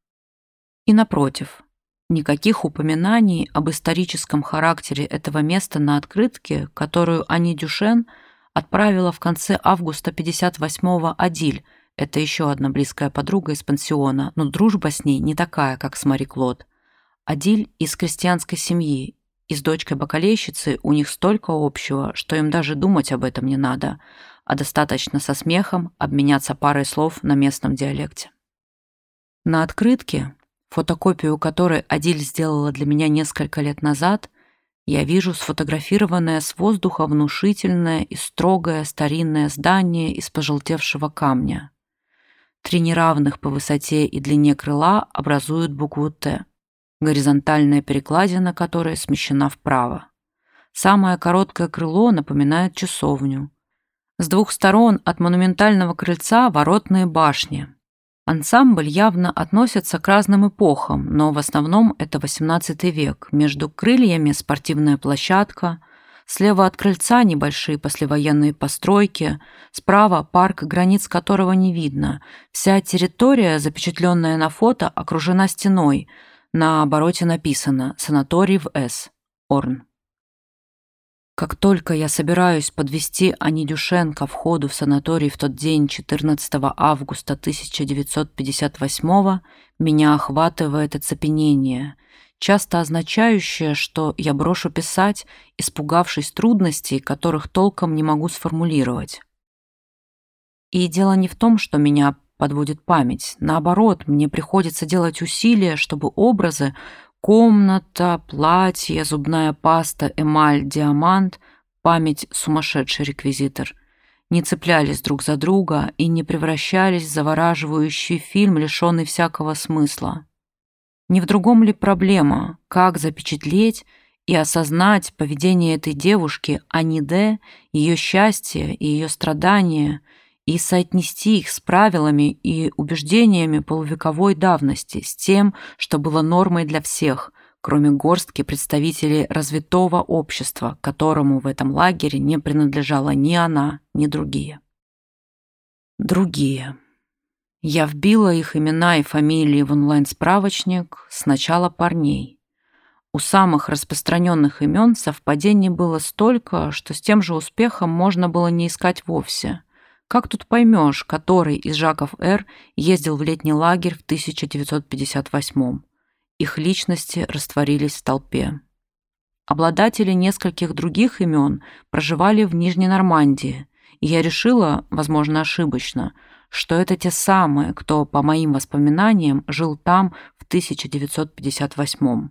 И напротив, никаких упоминаний об историческом характере этого места на открытке, которую Ани Дюшен отправила в конце августа 58-го Адиль, это еще одна близкая подруга из пансиона, но дружба с ней не такая, как с Мари Клод. Адиль из крестьянской семьи, и с дочкой бакалейщицы у них столько общего, что им даже думать об этом не надо, а достаточно со смехом обменяться парой слов на местном диалекте. На открытке, фотокопию которой Адиль сделала для меня несколько лет назад, я вижу сфотографированное с воздуха внушительное и строгое старинное здание из пожелтевшего камня. Три неравных по высоте и длине крыла образуют букву «Т» горизонтальная перекладина которой смещена вправо. Самое короткое крыло напоминает часовню. С двух сторон от монументального крыльца воротные башни. Ансамбль явно относится к разным эпохам, но в основном это XVIII век. Между крыльями спортивная площадка, слева от крыльца небольшие послевоенные постройки, справа парк, границ которого не видно. Вся территория, запечатленная на фото, окружена стеной – на обороте написано «Санаторий в С. Орн». Как только я собираюсь подвести Анидюшен ко входу в санаторий в тот день, 14 августа 1958 меня охватывает оцепенение, часто означающее, что я брошу писать, испугавшись трудностей, которых толком не могу сформулировать. И дело не в том, что меня подводит память. Наоборот, мне приходится делать усилия, чтобы образы комната, платье, зубная паста, эмаль, диамант, память сумасшедший реквизитор не цеплялись друг за друга и не превращались в завораживающий фильм, лишенный всякого смысла. Не в другом ли проблема, как запечатлеть и осознать поведение этой девушки, а не Д, ее счастье и ее страдания – и соотнести их с правилами и убеждениями полувековой давности, с тем, что было нормой для всех, кроме горстки представителей развитого общества, которому в этом лагере не принадлежала ни она, ни другие. Другие. Я вбила их имена и фамилии в онлайн-справочник сначала парней. У самых распространенных имен совпадений было столько, что с тем же успехом можно было не искать вовсе – как тут поймешь, который из Жаков Р ездил в летний лагерь в 1958 Их личности растворились в толпе. Обладатели нескольких других имен проживали в Нижней Нормандии, и я решила, возможно, ошибочно, что это те самые, кто, по моим воспоминаниям, жил там в 1958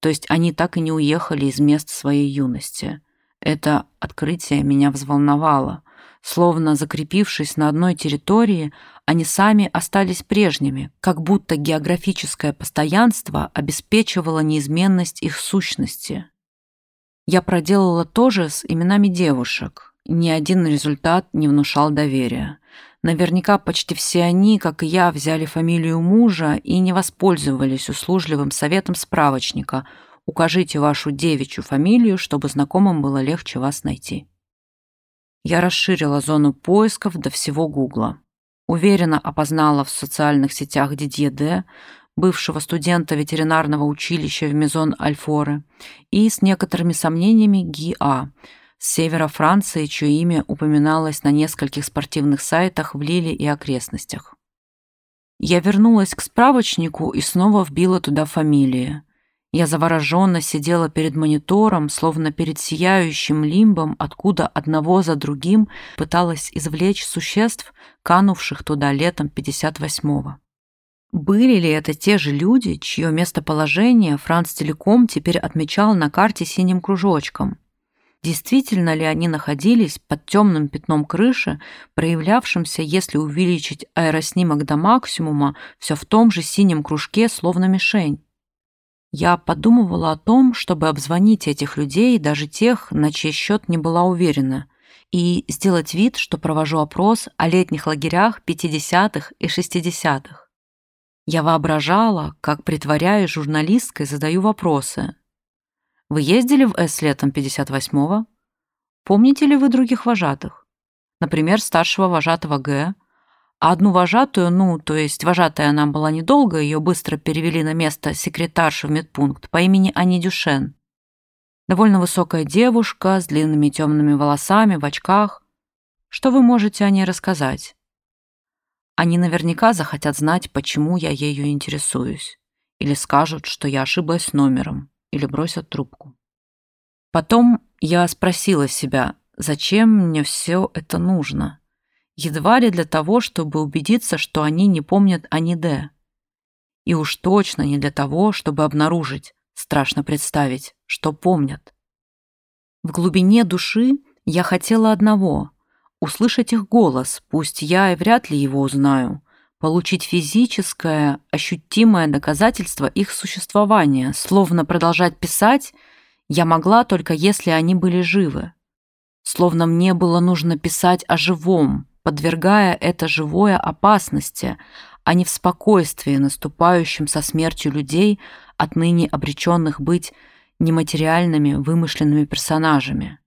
То есть они так и не уехали из мест своей юности. Это открытие меня взволновало – Словно закрепившись на одной территории, они сами остались прежними, как будто географическое постоянство обеспечивало неизменность их сущности. Я проделала то же с именами девушек. Ни один результат не внушал доверия. Наверняка почти все они, как и я, взяли фамилию мужа и не воспользовались услужливым советом справочника «Укажите вашу девичью фамилию, чтобы знакомым было легче вас найти». Я расширила зону поисков до всего Гугла. Уверенно опознала в социальных сетях Дидье Д, бывшего студента ветеринарного училища в Мезон Альфоры, и с некоторыми сомнениями Ги А, с севера Франции, чье имя упоминалось на нескольких спортивных сайтах в Лиле и окрестностях. Я вернулась к справочнику и снова вбила туда фамилии. Я завороженно сидела перед монитором, словно перед сияющим лимбом, откуда одного за другим пыталась извлечь существ, канувших туда летом 58-го. Были ли это те же люди, чье местоположение Франц Телеком теперь отмечал на карте синим кружочком? Действительно ли они находились под темным пятном крыши, проявлявшимся, если увеличить аэроснимок до максимума, все в том же синем кружке, словно мишень? Я подумывала о том, чтобы обзвонить этих людей, даже тех, на чей счет не была уверена, и сделать вид, что провожу опрос о летних лагерях 50-х и 60-х. Я воображала, как, притворяясь журналисткой, задаю вопросы. «Вы ездили в С летом 58-го? Помните ли вы других вожатых? Например, старшего вожатого Г, а одну вожатую, ну, то есть вожатая она была недолго, ее быстро перевели на место секретарши в медпункт по имени Ани Дюшен. Довольно высокая девушка с длинными темными волосами, в очках. Что вы можете о ней рассказать? Они наверняка захотят знать, почему я ею интересуюсь. Или скажут, что я ошиблась номером, или бросят трубку. Потом я спросила себя, зачем мне все это нужно? Едва ли для того, чтобы убедиться, что они не помнят о Ниде. И уж точно не для того, чтобы обнаружить, страшно представить, что помнят. В глубине души я хотела одного услышать их голос, пусть я и вряд ли его узнаю, получить физическое, ощутимое доказательство их существования, словно продолжать писать я могла только если они были живы. Словно мне было нужно писать о живом, подвергая это живое опасности, а не в спокойствии, наступающем со смертью людей, отныне обреченных быть нематериальными вымышленными персонажами.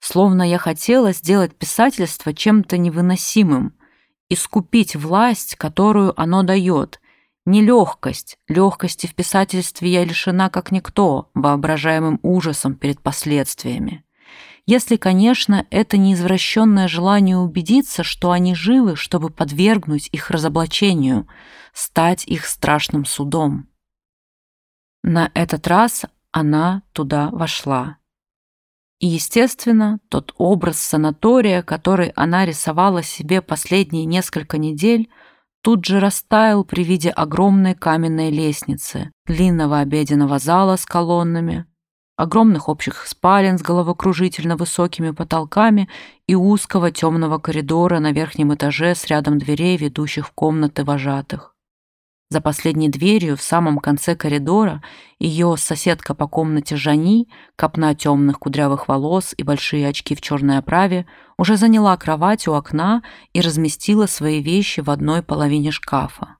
Словно я хотела сделать писательство чем-то невыносимым, искупить власть, которую оно дает. Не легкость. Легкости в писательстве я лишена как никто, воображаемым ужасом перед последствиями. Если, конечно, это не извращенное желание убедиться, что они живы, чтобы подвергнуть их разоблачению, стать их страшным судом. На этот раз она туда вошла. И, естественно, тот образ санатория, который она рисовала себе последние несколько недель, тут же растаял при виде огромной каменной лестницы, длинного обеденного зала с колоннами, огромных общих спален с головокружительно высокими потолками и узкого темного коридора на верхнем этаже с рядом дверей, ведущих в комнаты вожатых. За последней дверью в самом конце коридора ее соседка по комнате Жани, копна темных кудрявых волос и большие очки в черной оправе, уже заняла кровать у окна и разместила свои вещи в одной половине шкафа.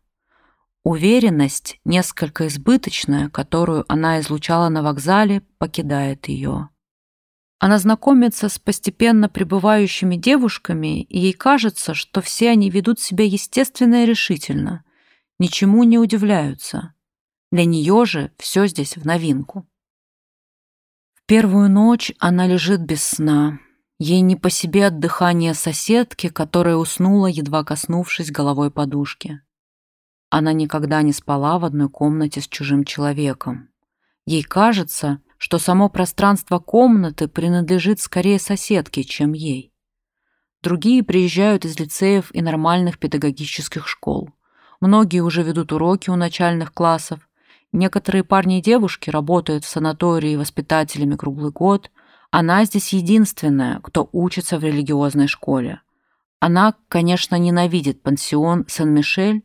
Уверенность, несколько избыточная, которую она излучала на вокзале, покидает ее. Она знакомится с постепенно прибывающими девушками, и ей кажется, что все они ведут себя естественно и решительно – ничему не удивляются. Для нее же все здесь в новинку. В первую ночь она лежит без сна. Ей не по себе от дыхания соседки, которая уснула, едва коснувшись головой подушки. Она никогда не спала в одной комнате с чужим человеком. Ей кажется, что само пространство комнаты принадлежит скорее соседке, чем ей. Другие приезжают из лицеев и нормальных педагогических школ. Многие уже ведут уроки у начальных классов. Некоторые парни и девушки работают в санатории воспитателями круглый год. Она здесь единственная, кто учится в религиозной школе. Она, конечно, ненавидит пансион Сен-Мишель,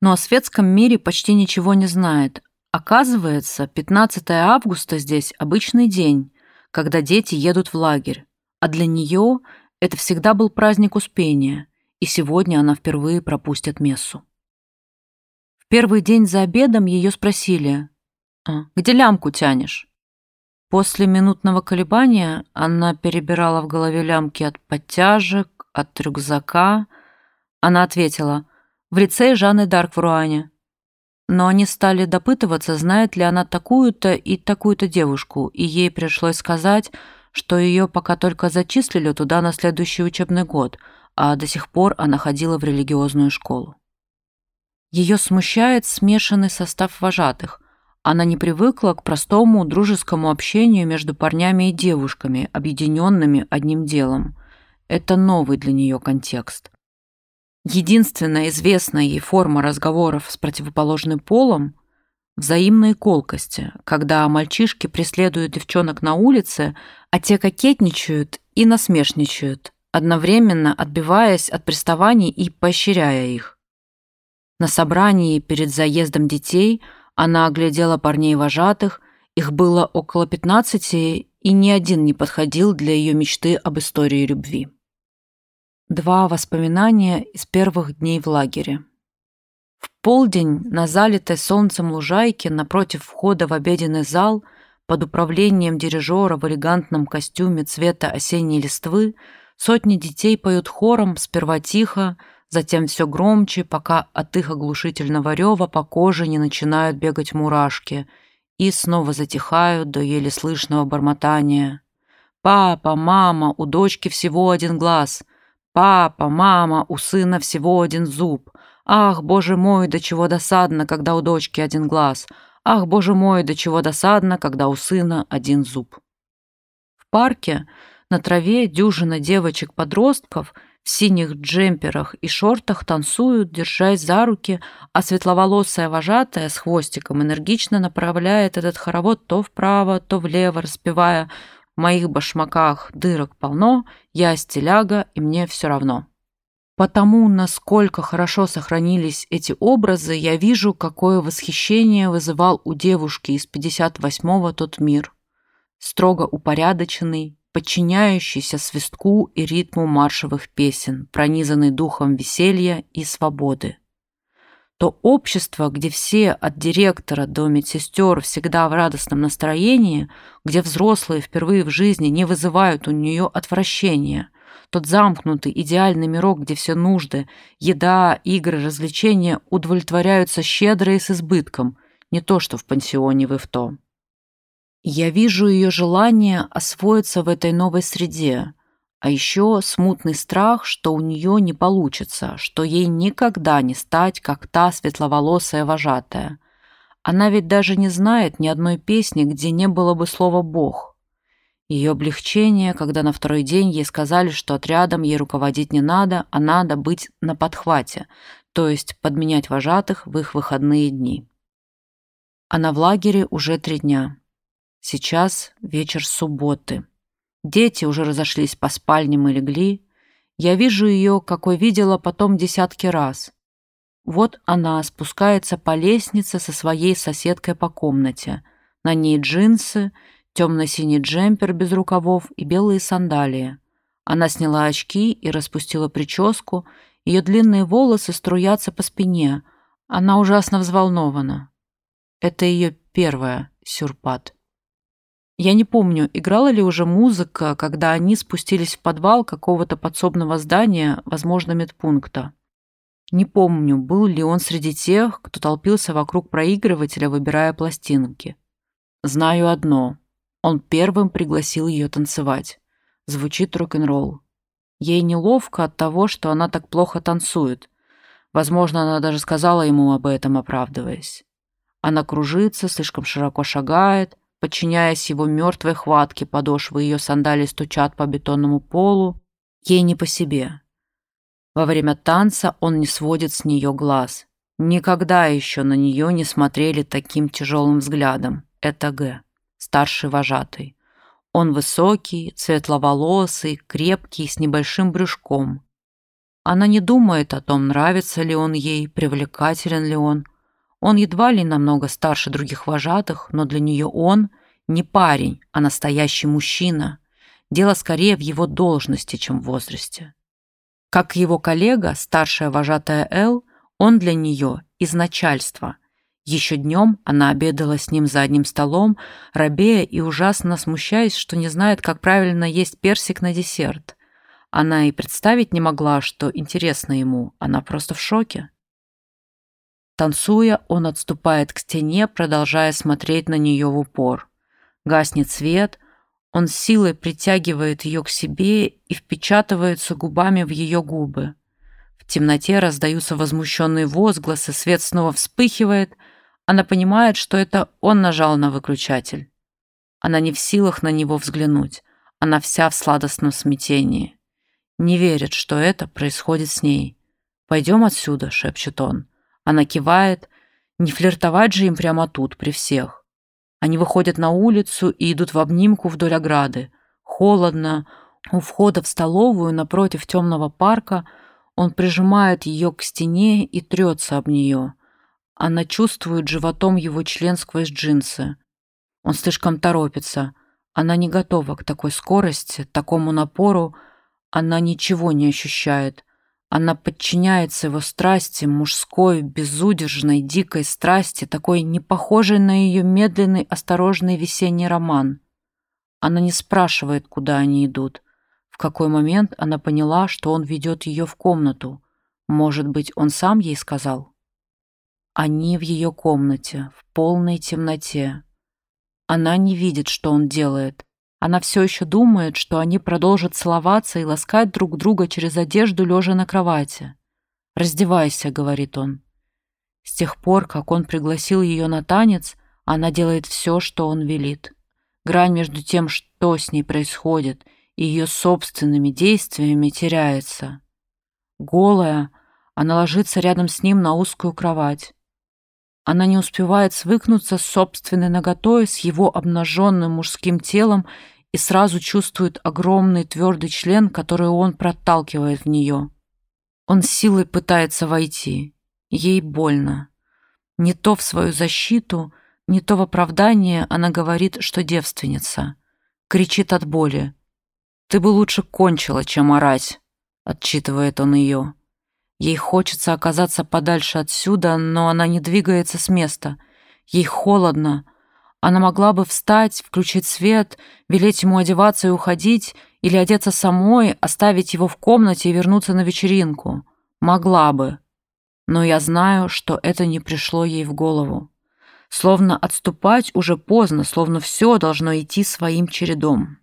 но о светском мире почти ничего не знает. Оказывается, 15 августа здесь обычный день, когда дети едут в лагерь. А для нее это всегда был праздник Успения, и сегодня она впервые пропустит мессу первый день за обедом ее спросили, «А, «Где лямку тянешь?» После минутного колебания она перебирала в голове лямки от подтяжек, от рюкзака. Она ответила, «В лицее Жанны Дарк в Руане». Но они стали допытываться, знает ли она такую-то и такую-то девушку, и ей пришлось сказать, что ее пока только зачислили туда на следующий учебный год, а до сих пор она ходила в религиозную школу. Ее смущает смешанный состав вожатых. Она не привыкла к простому дружескому общению между парнями и девушками, объединенными одним делом. Это новый для нее контекст. Единственная известная ей форма разговоров с противоположным полом – взаимные колкости, когда мальчишки преследуют девчонок на улице, а те кокетничают и насмешничают, одновременно отбиваясь от приставаний и поощряя их. На собрании перед заездом детей она оглядела парней вожатых, их было около пятнадцати, и ни один не подходил для ее мечты об истории любви. Два воспоминания из первых дней в лагере. В полдень на залитой солнцем лужайке напротив входа в обеденный зал под управлением дирижера в элегантном костюме цвета осенней листвы сотни детей поют хором сперва тихо, затем все громче, пока от их оглушительного рева по коже не начинают бегать мурашки и снова затихают до еле слышного бормотания. «Папа, мама, у дочки всего один глаз!» Папа, мама, у сына всего один зуб. Ах, боже мой, до чего досадно, когда у дочки один глаз. Ах, боже мой, до чего досадно, когда у сына один зуб. В парке на траве дюжина девочек-подростков в синих джемперах и шортах танцуют, держась за руки, а светловолосая вожатая с хвостиком энергично направляет этот хоровод то вправо, то влево, распевая в моих башмаках дырок полно, я стиляга, и мне все равно. Потому, насколько хорошо сохранились эти образы, я вижу, какое восхищение вызывал у девушки из 58-го тот мир. Строго упорядоченный, подчиняющийся свистку и ритму маршевых песен, пронизанный духом веселья и свободы то общество, где все от директора до медсестер всегда в радостном настроении, где взрослые впервые в жизни не вызывают у нее отвращения, тот замкнутый идеальный мирок, где все нужды, еда, игры, развлечения удовлетворяются щедро и с избытком, не то что в пансионе в то. Я вижу ее желание освоиться в этой новой среде, а еще смутный страх, что у нее не получится, что ей никогда не стать, как та светловолосая вожатая. Она ведь даже не знает ни одной песни, где не было бы слова «Бог». Ее облегчение, когда на второй день ей сказали, что отрядом ей руководить не надо, а надо быть на подхвате, то есть подменять вожатых в их выходные дни. Она в лагере уже три дня. Сейчас вечер субботы. Дети уже разошлись по спальням и легли. Я вижу ее, какой видела потом десятки раз. Вот она спускается по лестнице со своей соседкой по комнате. На ней джинсы, темно-синий джемпер без рукавов и белые сандалии. Она сняла очки и распустила прическу. Ее длинные волосы струятся по спине. Она ужасно взволнована. Это ее первая сюрпат. Я не помню, играла ли уже музыка, когда они спустились в подвал какого-то подсобного здания, возможно, медпункта. Не помню, был ли он среди тех, кто толпился вокруг проигрывателя, выбирая пластинки. Знаю одно. Он первым пригласил ее танцевать. Звучит рок-н-ролл. Ей неловко от того, что она так плохо танцует. Возможно, она даже сказала ему об этом, оправдываясь. Она кружится, слишком широко шагает, Подчиняясь его мертвой хватке, подошвы ее сандалий стучат по бетонному полу. Ей не по себе. Во время танца он не сводит с нее глаз. Никогда еще на нее не смотрели таким тяжелым взглядом. Это Г, старший вожатый. Он высокий, светловолосый, крепкий, с небольшим брюшком. Она не думает о том, нравится ли он ей, привлекателен ли он. Он едва ли намного старше других вожатых, но для нее он не парень, а настоящий мужчина. Дело скорее в его должности, чем в возрасте. Как его коллега, старшая вожатая Эл, он для нее из начальства. Еще днем она обедала с ним за одним столом, робея и ужасно смущаясь, что не знает, как правильно есть персик на десерт. Она и представить не могла, что интересно ему, она просто в шоке. Танцуя, он отступает к стене, продолжая смотреть на нее в упор. Гаснет свет, он силой притягивает ее к себе и впечатывается губами в ее губы. В темноте раздаются возмущенные возгласы, свет снова вспыхивает. Она понимает, что это он нажал на выключатель. Она не в силах на него взглянуть. Она вся в сладостном смятении. Не верит, что это происходит с ней. «Пойдем отсюда», — шепчет он. Она кивает. Не флиртовать же им прямо тут, при всех. Они выходят на улицу и идут в обнимку вдоль ограды. Холодно. У входа в столовую напротив темного парка он прижимает ее к стене и трется об нее. Она чувствует животом его член сквозь джинсы. Он слишком торопится. Она не готова к такой скорости, такому напору. Она ничего не ощущает. Она подчиняется его страсти, мужской, безудержной, дикой страсти, такой не похожей на ее медленный, осторожный весенний роман. Она не спрашивает, куда они идут. В какой момент она поняла, что он ведет ее в комнату. Может быть, он сам ей сказал? Они в ее комнате, в полной темноте. Она не видит, что он делает. Она все еще думает, что они продолжат целоваться и ласкать друг друга через одежду, лежа на кровати. «Раздевайся», — говорит он. С тех пор, как он пригласил ее на танец, она делает все, что он велит. Грань между тем, что с ней происходит, и ее собственными действиями теряется. Голая, она ложится рядом с ним на узкую кровать. Она не успевает свыкнуться с собственной наготой, с его обнаженным мужским телом и сразу чувствует огромный твердый член, который он проталкивает в нее. Он силой пытается войти. Ей больно. Не то в свою защиту, не то в оправдание она говорит, что девственница. Кричит от боли. «Ты бы лучше кончила, чем орать», — отчитывает он ее. Ей хочется оказаться подальше отсюда, но она не двигается с места. Ей холодно. Она могла бы встать, включить свет, велеть ему одеваться и уходить, или одеться самой, оставить его в комнате и вернуться на вечеринку. Могла бы. Но я знаю, что это не пришло ей в голову. Словно отступать уже поздно, словно все должно идти своим чередом.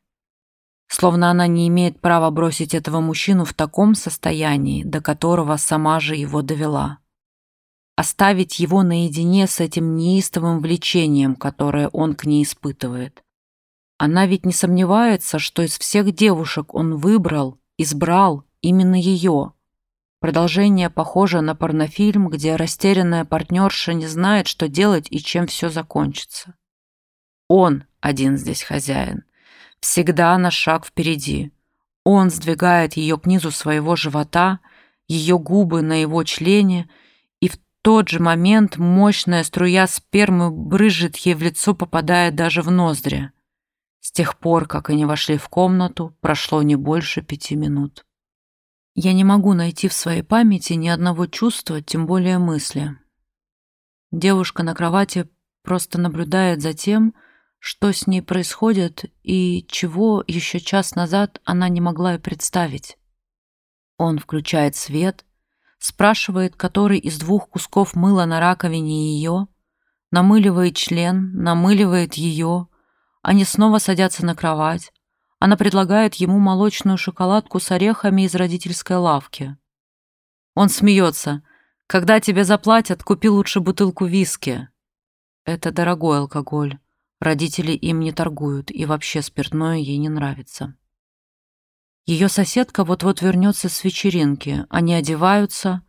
Словно она не имеет права бросить этого мужчину в таком состоянии, до которого сама же его довела. Оставить его наедине с этим неистовым влечением, которое он к ней испытывает. Она ведь не сомневается, что из всех девушек он выбрал, избрал именно ее. Продолжение похоже на порнофильм, где растерянная партнерша не знает, что делать и чем все закончится. Он один здесь хозяин всегда на шаг впереди. Он сдвигает ее к низу своего живота, ее губы на его члене, и в тот же момент мощная струя спермы брызжет ей в лицо, попадая даже в ноздри. С тех пор, как они вошли в комнату, прошло не больше пяти минут. Я не могу найти в своей памяти ни одного чувства, тем более мысли. Девушка на кровати просто наблюдает за тем, что с ней происходит и чего еще час назад она не могла и представить. Он включает свет, спрашивает, который из двух кусков мыла на раковине ее, намыливает член, намыливает ее, они снова садятся на кровать. Она предлагает ему молочную шоколадку с орехами из родительской лавки. Он смеется. «Когда тебе заплатят, купи лучше бутылку виски». Это дорогой алкоголь. Родители им не торгуют, и вообще спиртное ей не нравится. Ее соседка вот-вот вернется с вечеринки. Они одеваются.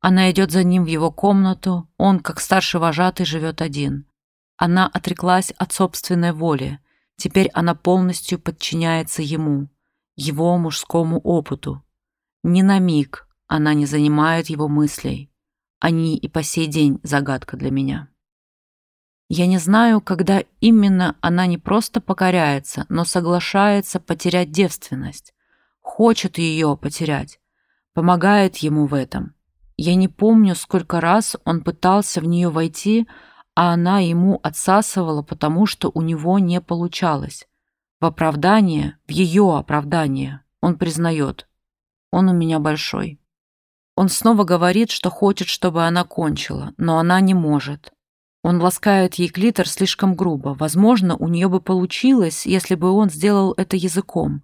Она идет за ним в его комнату. Он, как старший вожатый, живет один. Она отреклась от собственной воли. Теперь она полностью подчиняется ему, его мужскому опыту. Ни на миг она не занимает его мыслей. Они и по сей день загадка для меня. Я не знаю, когда именно она не просто покоряется, но соглашается потерять девственность, хочет ее потерять, помогает ему в этом. Я не помню, сколько раз он пытался в нее войти, а она ему отсасывала, потому что у него не получалось. В оправдание, в ее оправдание, он признает. Он у меня большой. Он снова говорит, что хочет, чтобы она кончила, но она не может. Он ласкает ей клитор слишком грубо. Возможно, у нее бы получилось, если бы он сделал это языком.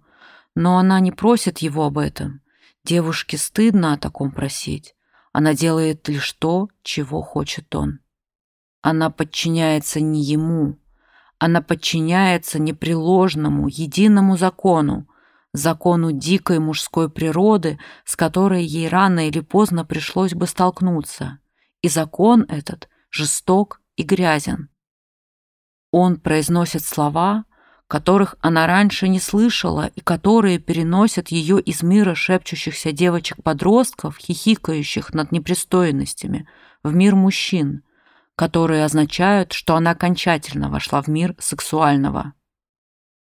Но она не просит его об этом. Девушке стыдно о таком просить. Она делает лишь то, чего хочет он. Она подчиняется не ему. Она подчиняется непреложному, единому закону, закону дикой мужской природы, с которой ей рано или поздно пришлось бы столкнуться. И закон этот жесток и грязен. Он произносит слова, которых она раньше не слышала и которые переносят ее из мира шепчущихся девочек-подростков, хихикающих над непристойностями, в мир мужчин, которые означают, что она окончательно вошла в мир сексуального.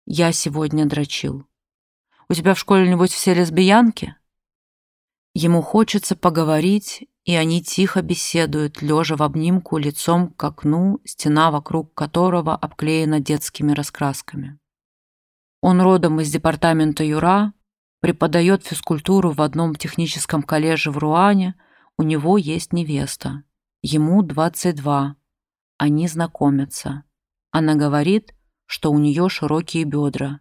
Я сегодня дрочил. У тебя в школе, небось, все лесбиянки?» Ему хочется поговорить, и они тихо беседуют, лежа в обнимку лицом к окну, стена вокруг которого обклеена детскими раскрасками. Он родом из департамента Юра, преподает физкультуру в одном техническом колледже в Руане, у него есть невеста. Ему 22. Они знакомятся. Она говорит, что у нее широкие бедра.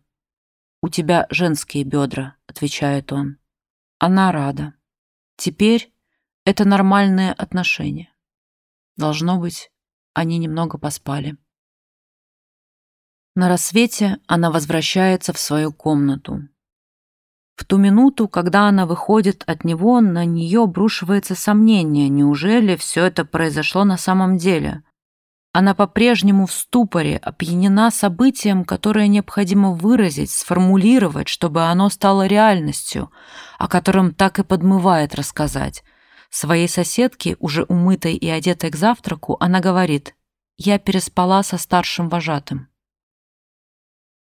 «У тебя женские бедра», — отвечает он. Она рада. Теперь это нормальные отношения. Должно быть, они немного поспали. На рассвете она возвращается в свою комнату. В ту минуту, когда она выходит от него, на нее обрушивается сомнение, неужели все это произошло на самом деле. Она по-прежнему в ступоре, опьянена событием, которое необходимо выразить, сформулировать, чтобы оно стало реальностью, о котором так и подмывает рассказать. Своей соседке, уже умытой и одетой к завтраку, она говорит «Я переспала со старшим вожатым».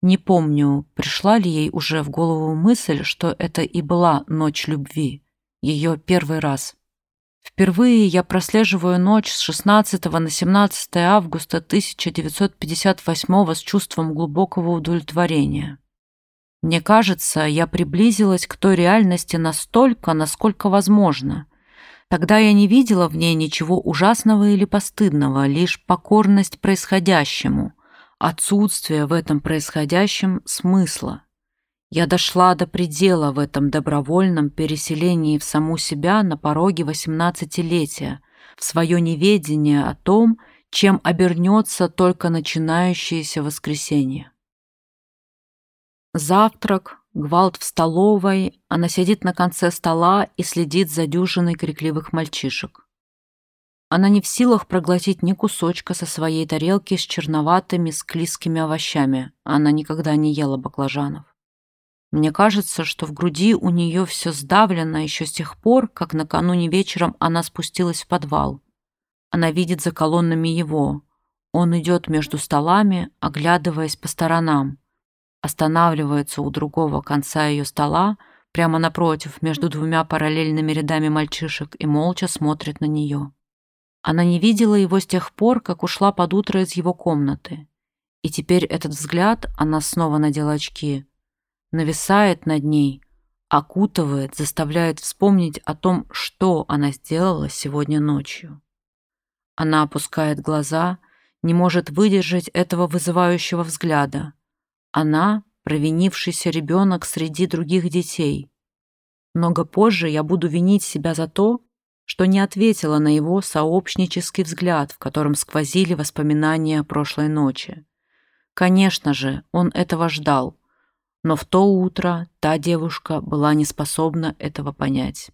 Не помню, пришла ли ей уже в голову мысль, что это и была ночь любви, ее первый раз. Впервые я прослеживаю ночь с 16 на 17 августа 1958 с чувством глубокого удовлетворения. Мне кажется, я приблизилась к той реальности настолько, насколько возможно. Тогда я не видела в ней ничего ужасного или постыдного, лишь покорность происходящему – отсутствие в этом происходящем смысла. Я дошла до предела в этом добровольном переселении в саму себя на пороге восемнадцатилетия, в свое неведение о том, чем обернется только начинающееся воскресенье. Завтрак, гвалт в столовой, она сидит на конце стола и следит за дюжиной крикливых мальчишек. Она не в силах проглотить ни кусочка со своей тарелки с черноватыми склизкими овощами. Она никогда не ела баклажанов. Мне кажется, что в груди у нее все сдавлено еще с тех пор, как накануне вечером она спустилась в подвал. Она видит за колоннами его. Он идет между столами, оглядываясь по сторонам. Останавливается у другого конца ее стола, прямо напротив, между двумя параллельными рядами мальчишек, и молча смотрит на нее. Она не видела его с тех пор, как ушла под утро из его комнаты. И теперь этот взгляд, она снова надела очки, нависает над ней, окутывает, заставляет вспомнить о том, что она сделала сегодня ночью. Она опускает глаза, не может выдержать этого вызывающего взгляда. Она — провинившийся ребенок среди других детей. Много позже я буду винить себя за то, что не ответила на его сообщнический взгляд, в котором сквозили воспоминания о прошлой ночи. Конечно же, он этого ждал, но в то утро та девушка была не способна этого понять.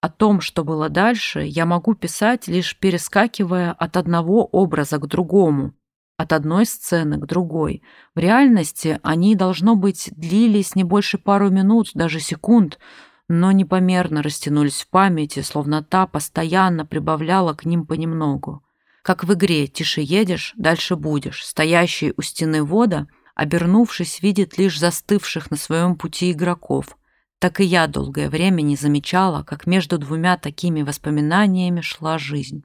О том, что было дальше, я могу писать, лишь перескакивая от одного образа к другому, от одной сцены к другой. В реальности они, должно быть, длились не больше пару минут, даже секунд, но непомерно растянулись в памяти, словно та постоянно прибавляла к ним понемногу. Как в игре «Тише едешь, дальше будешь», стоящий у стены вода, обернувшись, видит лишь застывших на своем пути игроков. Так и я долгое время не замечала, как между двумя такими воспоминаниями шла жизнь.